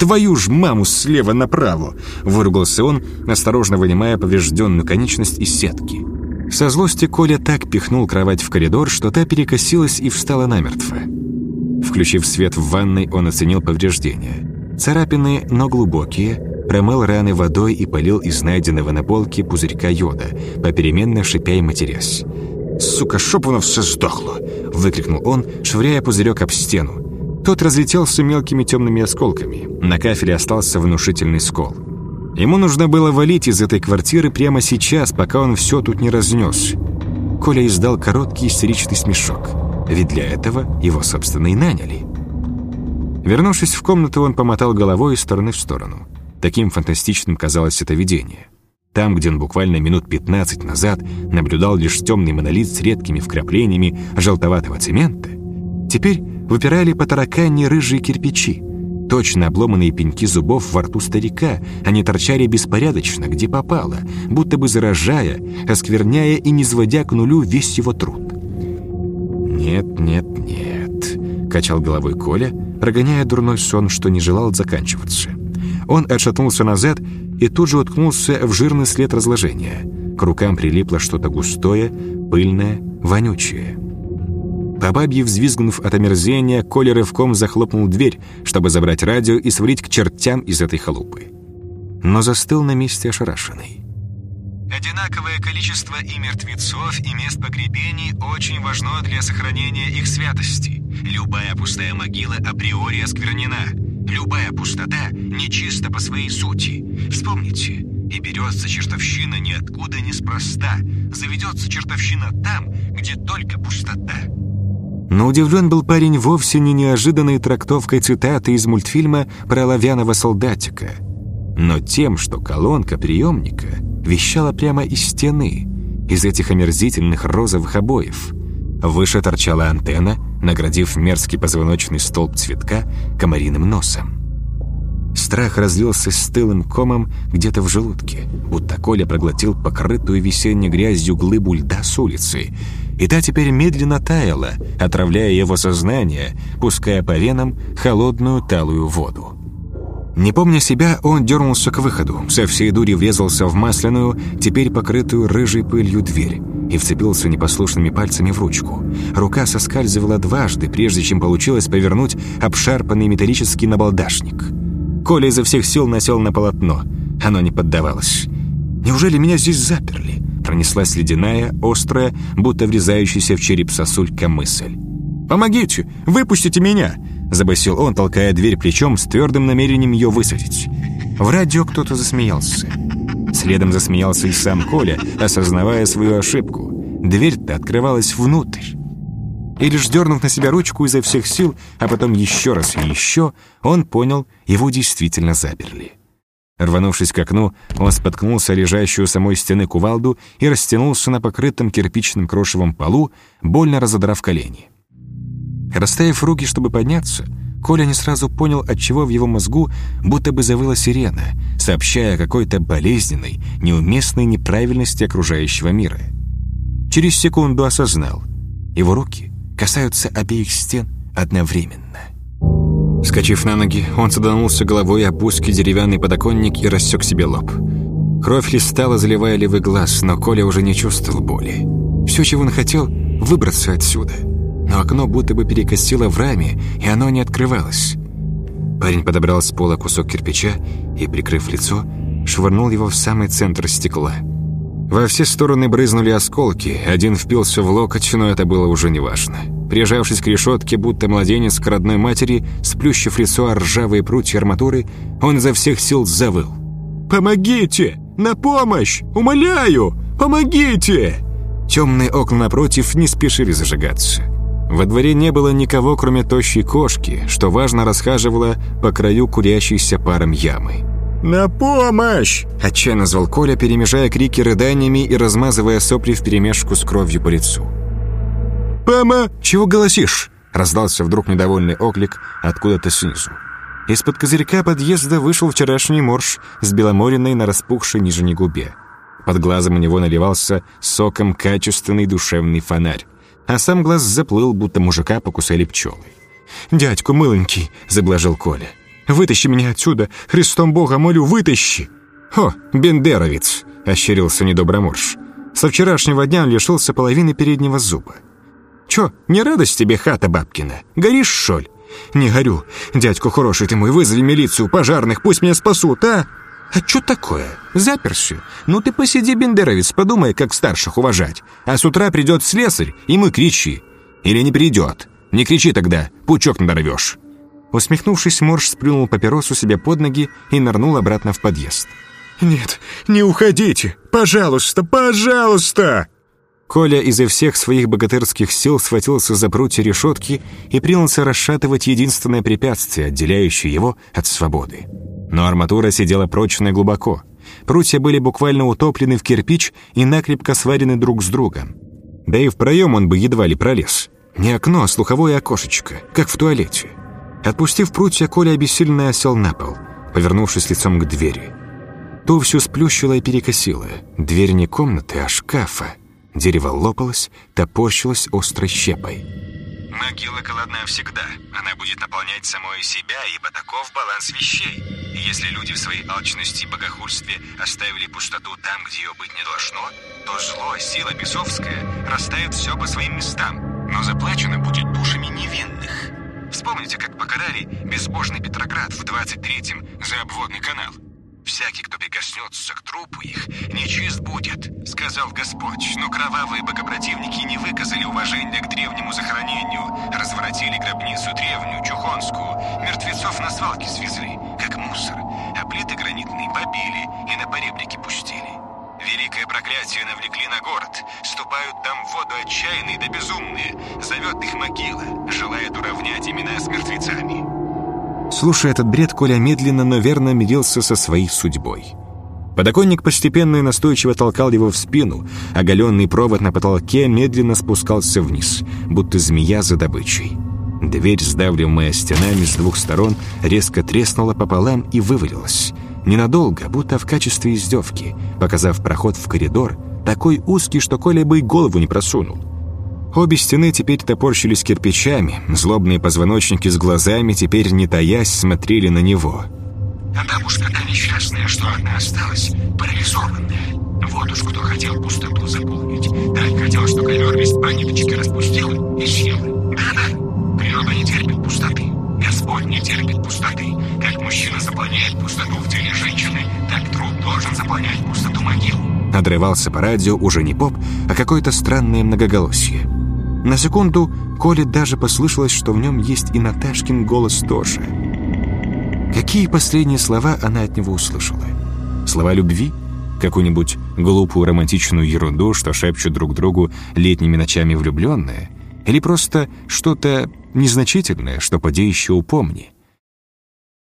«Твою ж маму слева направо!» — выругался он, осторожно вынимая поврежденную конечность из сетки. Со злости Коля так пихнул кровать в коридор, что та перекосилась и встала намертво. Включив свет в ванной, он оценил повреждения. Царапины, но глубокие — промыл раны водой и полил из найденного на полке пузырька йода, попеременно шипя и матерясь. «Сука, чтоб все сдохло!» — выкрикнул он, швыряя пузырек об стену. Тот разлетелся мелкими темными осколками. На кафеле остался внушительный скол. Ему нужно было валить из этой квартиры прямо сейчас, пока он все тут не разнес. Коля издал короткий истеричный смешок. Ведь для этого его, собственно, и наняли. Вернувшись в комнату, он помотал головой из стороны в сторону. Таким фантастичным казалось это видение. Там, где он буквально минут 15 назад наблюдал лишь темный монолит с редкими вкраплениями желтоватого цемента, теперь выпирали по таракане рыжие кирпичи. Точно обломанные пеньки зубов во рту старика, они торчали беспорядочно, где попало, будто бы заражая, оскверняя и низводя к нулю весь его труд. «Нет, нет, нет», — качал головой Коля, прогоняя дурной сон, что не желал заканчиваться. Он отшатнулся назад и тут же уткнулся в жирный след разложения. К рукам прилипло что-то густое, пыльное, вонючее. По бабье взвизгнув от омерзения, Коля рывком захлопнул дверь, чтобы забрать радио и свалить к чертям из этой халупы. Но застыл на месте ошарашенный. Одинаковое количество и мертвецов, и мест погребений очень важно для сохранения их святости. Любая пустая могила априори осквернена. Любая пустота нечиста по своей сути. Вспомните, и берется чертовщина ниоткуда неспроста. Заведется чертовщина там, где только пустота. Но удивлен был парень вовсе не неожиданной трактовкой цитаты из мультфильма про оловянного солдатика, но тем, что колонка приемника вещала прямо из стены, из этих омерзительных розовых обоев. Выше торчала антенна, наградив мерзкий позвоночный столб цветка комариным носом. Страх разлился стылым комом где-то в желудке, будто Коля проглотил покрытую весенней грязью глыбу льда с улицы, и та теперь медленно таяла, отравляя его сознание, пуская по венам холодную талую воду. Не помня себя, он дернулся к выходу, со всей дури врезался в масляную, теперь покрытую рыжей пылью дверь и вцепился непослушными пальцами в ручку. Рука соскальзывала дважды, прежде чем получилось повернуть обшарпанный металлический набалдашник — Коля изо всех сил насел на полотно. Оно не поддавалось. «Неужели меня здесь заперли?» Пронеслась ледяная, острая, будто врезающаяся в череп сосулька мысль. «Помогите! Выпустите меня!» Забасил он, толкая дверь плечом с твердым намерением ее высадить. В радио кто-то засмеялся. Следом засмеялся и сам Коля, осознавая свою ошибку. Дверь-то открывалась внутрь. И лишь дернув на себя ручку изо всех сил, а потом еще раз и еще, он понял, его действительно заперли. Рванувшись к окну, он споткнулся лежащую самой стены кувалду и растянулся на покрытом кирпичным крошевом полу, больно разодрав колени. Расставив руки, чтобы подняться, Коля не сразу понял, от чего в его мозгу будто бы завыла сирена, сообщая о какой-то болезненной, неуместной неправильности окружающего мира. Через секунду осознал. Его руки касаются обеих стен одновременно. Скочив на ноги, он саданулся головой об узкий деревянный подоконник и рассек себе лоб. Кровь листала, заливая левый глаз, но Коля уже не чувствовал боли. Все, чего он хотел, выбраться отсюда. Но окно будто бы перекосило в раме, и оно не открывалось. Парень подобрал с пола кусок кирпича и, прикрыв лицо, швырнул его в самый центр стекла – во все стороны брызнули осколки, один впился в локоть, но это было уже неважно. Прижавшись к решетке, будто младенец к родной матери, сплющив лицо о ржавые прутья арматуры, он изо всех сил завыл. «Помогите! На помощь! Умоляю! Помогите!» Темные окна напротив не спешили зажигаться. Во дворе не было никого, кроме тощей кошки, что важно расхаживала по краю курящейся паром ямы. «На помощь!» – отчаянно звал Коля, перемежая крики рыданиями и размазывая сопли вперемешку с кровью по лицу. «Пома...» «Чего голосишь?» – раздался вдруг недовольный оклик откуда-то снизу. Из-под козырька подъезда вышел вчерашний морж с беломориной на распухшей нижней губе. Под глазом у него наливался соком качественный душевный фонарь, а сам глаз заплыл, будто мужика покусали пчелы. «Дядьку мыленький», — заблажил Коля. Вытащи меня отсюда! Христом Бога молю, вытащи!» «О, бендеровец!» — ощерился недоброморж. «Со вчерашнего дня он лишился половины переднего зуба. Чё, не радость тебе хата бабкина? Горишь, шоль?» «Не горю. Дядьку хороший ты мой, вызови милицию, пожарных, пусть меня спасут, а?» «А чё такое? Заперся? Ну ты посиди, бендеровец, подумай, как старших уважать. А с утра придет слесарь, и мы кричи. Или не придет. Не кричи тогда, пучок надорвешь». Усмехнувшись, Морж сплюнул папиросу себе под ноги и нырнул обратно в подъезд. «Нет, не уходите! Пожалуйста, пожалуйста!» Коля изо всех своих богатырских сил схватился за прутья решетки и принялся расшатывать единственное препятствие, отделяющее его от свободы. Но арматура сидела прочно и глубоко. Прутья были буквально утоплены в кирпич и накрепко сварены друг с другом. Да и в проем он бы едва ли пролез. Не окно, а слуховое окошечко, как в туалете. Отпустив прутья, Коля обессиленно осел на пол, повернувшись лицом к двери. Ту всю сплющило и перекосило. Дверь не комнаты, а шкафа. Дерево лопалось, топорщилось острой щепой. Могила голодна всегда. Она будет наполнять самой себя, ибо таков баланс вещей. И если люди в своей алчности и богохульстве оставили пустоту там, где ее быть не должно, то зло, сила бесовская, расставит все по своим местам. Но заплачено будет невинных. Вспомните, как покарали безбожный Петроград в 23-м за обводный канал. Всякий, кто прикоснется к трупу их, нечист будет, сказал Господь. Но кровавые богопротивники не выказали уважения к древнему захоронению, разворотили гробницу древнюю, чухонскую, мертвецов на свалке свезли, как мусор, а плиты гранитные побили и на пустили. Великое проклятие навлекли на город. Ступают там в воду отчаянные да безумные. Зовет их могила, желает уравнять имена с мертвецами. Слушая этот бред, Коля медленно, но верно мирился со своей судьбой. Подоконник постепенно и настойчиво толкал его в спину, оголенный провод на потолке медленно спускался вниз, будто змея за добычей. Дверь, сдавливаемая стенами с двух сторон, резко треснула пополам и вывалилась. Ненадолго, будто в качестве издевки, показав проход в коридор, такой узкий, что Коля бы и голову не просунул. Обе стены теперь топорщились кирпичами, злобные позвоночники с глазами теперь, не таясь, смотрели на него. А бабушка та несчастная, что одна осталась, парализованная. Вот уж кто хотел пустоту заполнить. Так хотел, что ковер весь по распустил и съел. Да-да, природа не терпит пустоты. Господь не терпит пустоты. Как мужчина заполняет пустоту в теле женщины, так труп должен заполнять пустоту могил. Надрывался по радио уже не поп, а какое-то странное многоголосие. На секунду Коле даже послышалось, что в нем есть и Наташкин голос тоже. Какие последние слова она от него услышала? Слова любви? Какую-нибудь глупую романтичную ерунду, что шепчут друг другу летними ночами влюбленные? Или просто что-то незначительное, что поди еще упомни?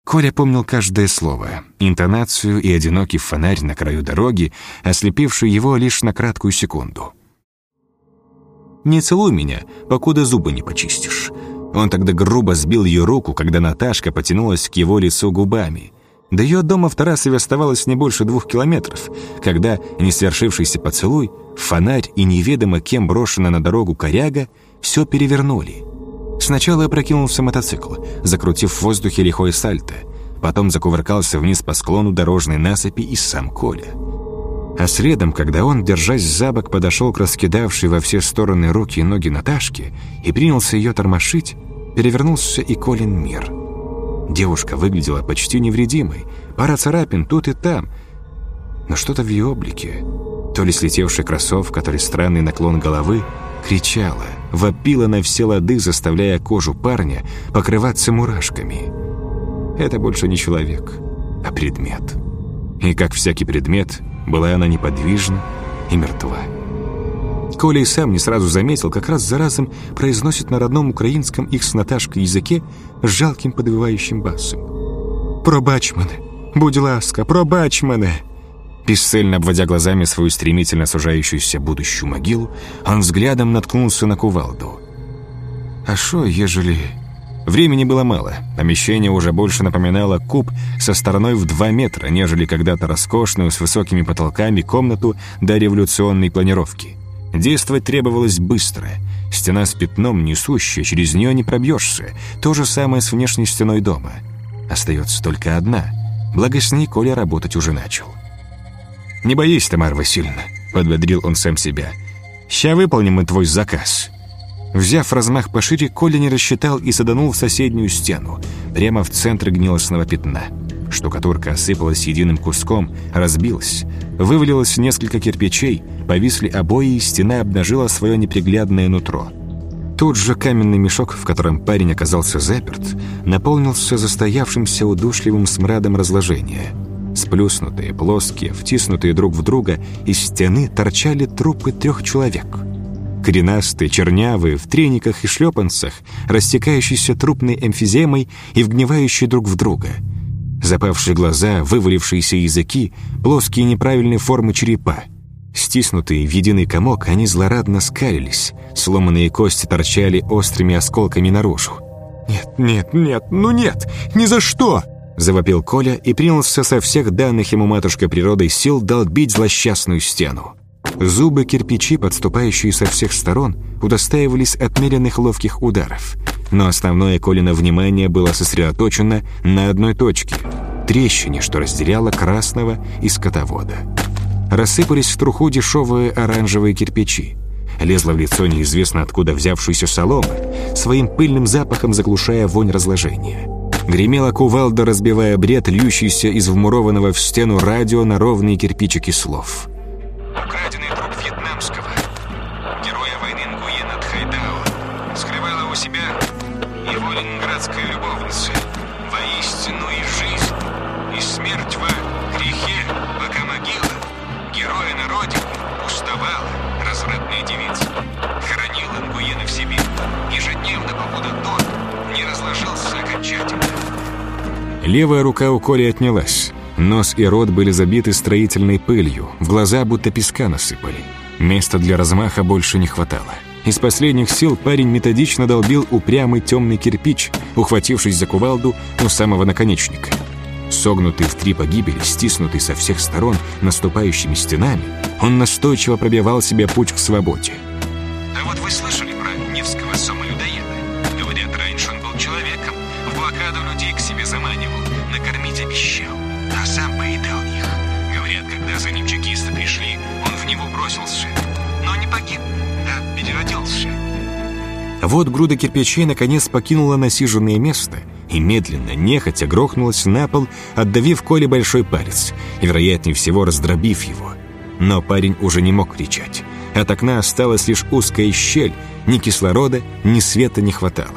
Коля помнил каждое слово, интонацию и одинокий фонарь на краю дороги, ослепивший его лишь на краткую секунду. «Не целуй меня, покуда зубы не почистишь». Он тогда грубо сбил ее руку, когда Наташка потянулась к его лицу губами. До ее дома в Тарасове оставалось не больше двух километров, когда несвершившийся поцелуй, фонарь и неведомо кем брошена на дорогу коряга все перевернули. Сначала опрокинулся мотоцикл, закрутив в воздухе лихой сальто, потом закувыркался вниз по склону дорожной насыпи и сам Коля. А следом, когда он, держась за бок, подошел к раскидавшей во все стороны руки и ноги Наташке и принялся ее тормошить, перевернулся и Колин мир. Девушка выглядела почти невредимой, пара царапин тут и там, но что-то в ее облике, то ли слетевшая кроссовка, то ли странный наклон головы, кричала, вопила на все лады, заставляя кожу парня покрываться мурашками. Это больше не человек, а предмет. И как всякий предмет, была она неподвижна и мертва. Коля и сам не сразу заметил, как раз за разом произносит на родном украинском их с Наташкой языке с жалким подвывающим басом. «Пробач мене! Будь ласка, пробач мене!» Бесцельно обводя глазами свою стремительно сужающуюся будущую могилу, он взглядом наткнулся на кувалду. «А шо, ежели...» Времени было мало. Помещение уже больше напоминало куб со стороной в 2 метра, нежели когда-то роскошную с высокими потолками комнату до революционной планировки. Действовать требовалось быстро. Стена с пятном несущая, через нее не пробьешься. То же самое с внешней стеной дома. Остается только одна. Благо с ней Коля работать уже начал. «Не боись, Тамара Васильевна», — подбодрил он сам себя. «Ща выполним мы твой заказ». Взяв размах пошире, Коля не рассчитал и саданул в соседнюю стену, прямо в центр гнилостного пятна. Штукатурка осыпалась единым куском, разбилась. Вывалилось несколько кирпичей, повисли обои, и стена обнажила свое неприглядное нутро. Тот же каменный мешок, в котором парень оказался заперт, наполнился застоявшимся удушливым смрадом разложения. Сплюснутые, плоские, втиснутые друг в друга, из стены торчали трупы трех человек — коренастые, чернявые, в трениках и шлепанцах, растекающиеся трупной эмфиземой и вгнивающие друг в друга. Запавшие глаза, вывалившиеся языки, плоские неправильные формы черепа. Стиснутые в единый комок, они злорадно скалились, сломанные кости торчали острыми осколками наружу. «Нет, нет, нет, ну нет, ни за что!» Завопил Коля и принялся со всех данных ему матушкой природой сил долбить злосчастную стену. Зубы кирпичи, подступающие со всех сторон, удостаивались отмеренных ловких ударов. Но основное Колина внимание было сосредоточено на одной точке — трещине, что разделяла красного и скотовода. Рассыпались в труху дешевые оранжевые кирпичи. Лезла в лицо неизвестно откуда взявшуюся солома, своим пыльным запахом заглушая вонь разложения. Гремела кувалда, разбивая бред, льющийся из вмурованного в стену радио на ровные кирпичики слов. Украденный труп Левая рука у Коли отнялась. Нос и рот были забиты строительной пылью, в глаза будто песка насыпали. Места для размаха больше не хватало. Из последних сил парень методично долбил упрямый темный кирпич, ухватившись за кувалду у самого наконечника. Согнутый в три погибели, стиснутый со всех сторон наступающими стенами, он настойчиво пробивал себе путь к свободе. А вот вы слышали про Невского сома-людоеда? Вот груда кирпичей наконец покинула насиженное место и медленно, нехотя грохнулась на пол, отдавив Коле большой палец и, вероятнее всего, раздробив его. Но парень уже не мог кричать. От окна осталась лишь узкая щель, ни кислорода, ни света не хватало.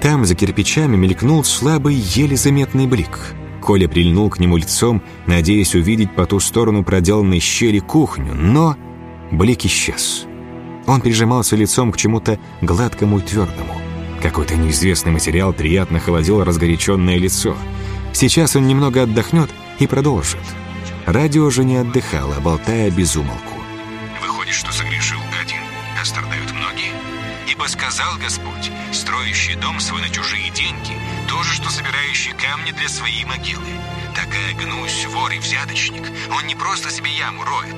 Там, за кирпичами, мелькнул слабый, еле заметный блик. Коля прильнул к нему лицом, надеясь увидеть по ту сторону проделанной щели кухню, но блик исчез. Он прижимался лицом к чему-то гладкому и твердому. Какой-то неизвестный материал приятно холодил разгоряченное лицо. Сейчас он немного отдохнет и продолжит. Радио же не отдыхало, болтая без умолку. Выходит, что согрешил один, а страдают многие. Ибо сказал Господь, строящий дом свой на чужие деньги, то же, что собирающий камни для своей могилы. Такая гнусь, вор и взяточник, он не просто себе яму роет,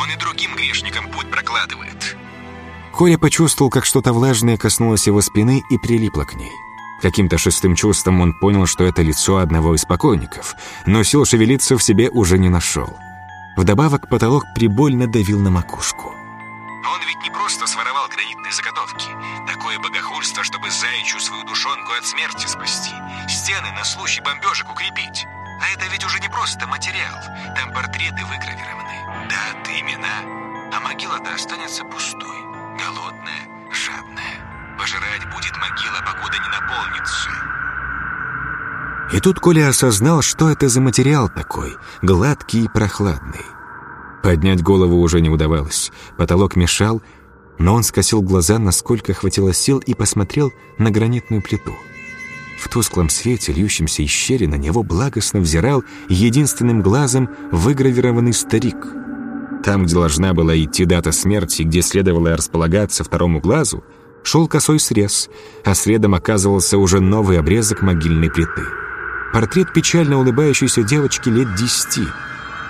он и другим грешникам путь прокладывает. Коля почувствовал, как что-то влажное коснулось его спины и прилипло к ней. Каким-то шестым чувством он понял, что это лицо одного из покойников, но сил шевелиться в себе уже не нашел. Вдобавок потолок прибольно давил на макушку. Он ведь не просто своровал гранитные заготовки. Такое богохульство, чтобы заячью свою душонку от смерти спасти. Стены на случай бомбежек укрепить. А это ведь уже не просто материал. Там портреты выгравированы, даты, имена. А могила-то останется пустой, голодная, жадная. Пожирать будет могила, покуда не наполнится. И тут Коля осознал, что это за материал такой, гладкий и прохладный. Поднять голову уже не удавалось, потолок мешал, но он скосил глаза, насколько хватило сил, и посмотрел на гранитную плиту. В тусклом свете, льющемся из щели, на него благостно взирал единственным глазом выгравированный старик. Там, где должна была идти дата смерти, где следовало располагаться второму глазу, шел косой срез, а следом оказывался уже новый обрезок могильной плиты. Портрет печально улыбающейся девочки лет десяти.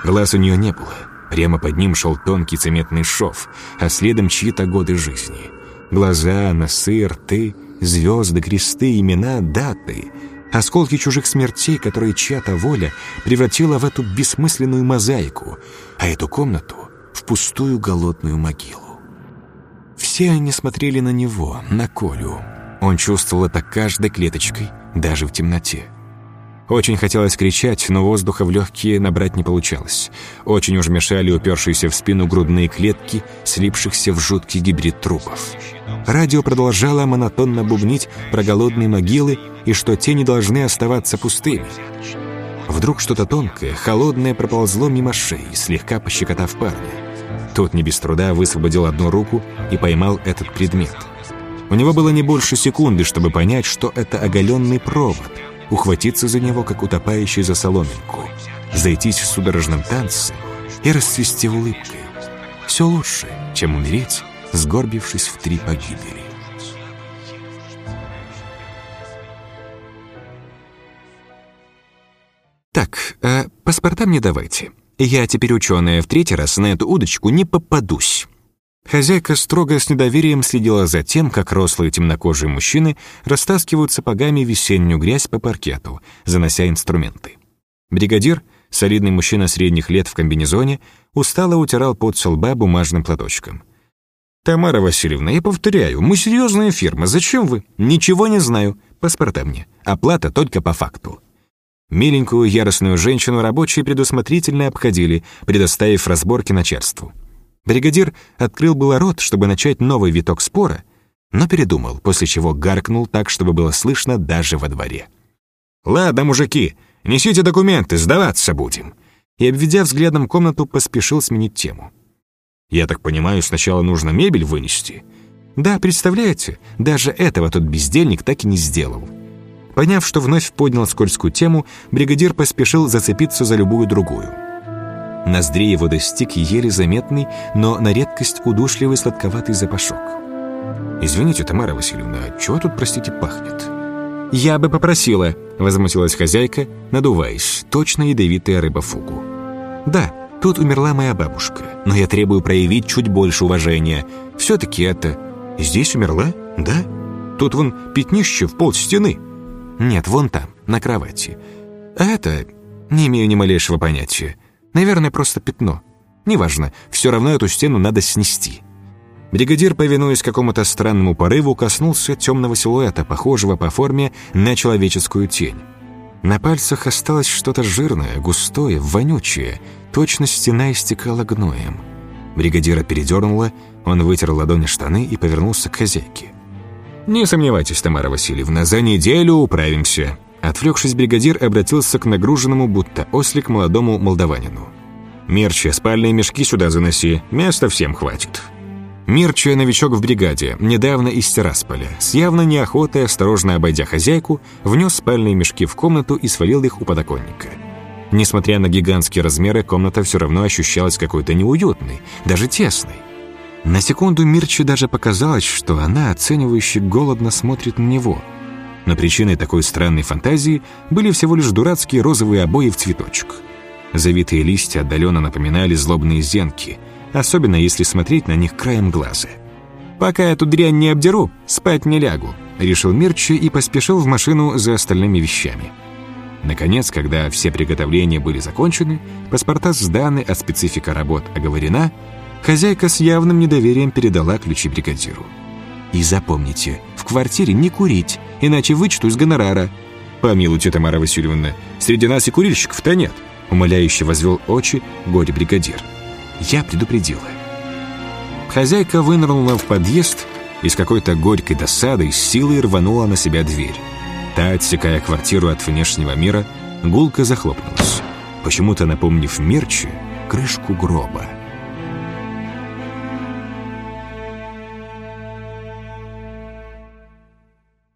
Глаз у нее не было. Прямо под ним шел тонкий цементный шов, а следом чьи-то годы жизни. Глаза, носы, рты, звезды, кресты, имена, даты. Осколки чужих смертей, которые чья-то воля превратила в эту бессмысленную мозаику, а эту комнату — в пустую голодную могилу. Все они смотрели на него, на Колю. Он чувствовал это каждой клеточкой, даже в темноте. Очень хотелось кричать, но воздуха в легкие набрать не получалось. Очень уж мешали упершиеся в спину грудные клетки, слипшихся в жуткий гибрид трупов. Радио продолжало монотонно бубнить про голодные могилы и что те не должны оставаться пустыми. Вдруг что-то тонкое, холодное проползло мимо шеи, слегка пощекотав парня. Тот не без труда высвободил одну руку и поймал этот предмет. У него было не больше секунды, чтобы понять, что это оголенный провод, ухватиться за него, как утопающий за соломинку, зайтись в судорожном танце и расцвести улыбкой. Все лучше, чем умереть, сгорбившись в три погибели. Так, а паспорта мне давайте. Я теперь ученая, в третий раз на эту удочку не попадусь. Хозяйка строго с недоверием следила за тем, как рослые темнокожие мужчины растаскивают сапогами весеннюю грязь по паркету, занося инструменты. Бригадир, солидный мужчина средних лет в комбинезоне, устало утирал пот со бумажным платочком. «Тамара Васильевна, я повторяю, мы серьезная фирма. Зачем вы?» «Ничего не знаю. Паспорта мне. Оплата только по факту». Миленькую яростную женщину рабочие предусмотрительно обходили, предоставив разборки начальству. Бригадир открыл было рот, чтобы начать новый виток спора, но передумал, после чего гаркнул так, чтобы было слышно даже во дворе. «Ладно, мужики, несите документы, сдаваться будем». И, обведя взглядом комнату, поспешил сменить тему. «Я так понимаю, сначала нужно мебель вынести?» «Да, представляете, даже этого тот бездельник так и не сделал». Поняв, что вновь поднял скользкую тему, бригадир поспешил зацепиться за любую другую. Ноздри его достиг еле заметный, но на редкость удушливый сладковатый запашок. «Извините, Тамара Васильевна, а чего тут, простите, пахнет?» «Я бы попросила», — возмутилась хозяйка, надуваясь, точно ядовитая рыба фугу. «Да, тут умерла моя бабушка, но я требую проявить чуть больше уважения. Все-таки это... Здесь умерла? Да? Тут вон пятнище в пол стены. Нет, вон там, на кровати. А это... Не имею ни малейшего понятия. Наверное, просто пятно. Неважно, все равно эту стену надо снести. Бригадир, повинуясь какому-то странному порыву, коснулся темного силуэта, похожего по форме на человеческую тень. На пальцах осталось что-то жирное, густое, вонючее. Точно стена истекала гноем. Бригадира передернула, он вытер ладони штаны и повернулся к хозяйке. «Не сомневайтесь, Тамара Васильевна, за неделю управимся». Отвлекшись, бригадир обратился к нагруженному, будто ослик, молодому молдаванину. «Мерча, спальные мешки сюда заноси, места всем хватит». Мирча, новичок в бригаде, недавно из Террасполя, с явно неохотой, осторожно обойдя хозяйку, внес спальные мешки в комнату и свалил их у подоконника. Несмотря на гигантские размеры, комната все равно ощущалась какой-то неуютной, даже тесной. На секунду Мирче даже показалось, что она, оценивающе голодно смотрит на него. Но причиной такой странной фантазии были всего лишь дурацкие розовые обои в цветочек. Завитые листья отдаленно напоминали злобные зенки, особенно если смотреть на них краем глаза. «Пока эту дрянь не обдеру, спать не лягу», — решил Мирче и поспешил в машину за остальными вещами. Наконец, когда все приготовления были закончены, паспорта сданы, а специфика работ оговорена, хозяйка с явным недоверием передала ключи бригадиру. «И запомните, в квартире не курить, иначе вычту из гонорара». «Помилуйте, Тамара Васильевна, среди нас и курильщиков-то нет», умоляюще возвел очи горе-бригадир. «Я предупредила». Хозяйка вынырнула в подъезд и с какой-то горькой досадой с силой рванула на себя дверь. Та, отсекая квартиру от внешнего мира, гулко захлопнулась, почему-то напомнив мерчи крышку гроба.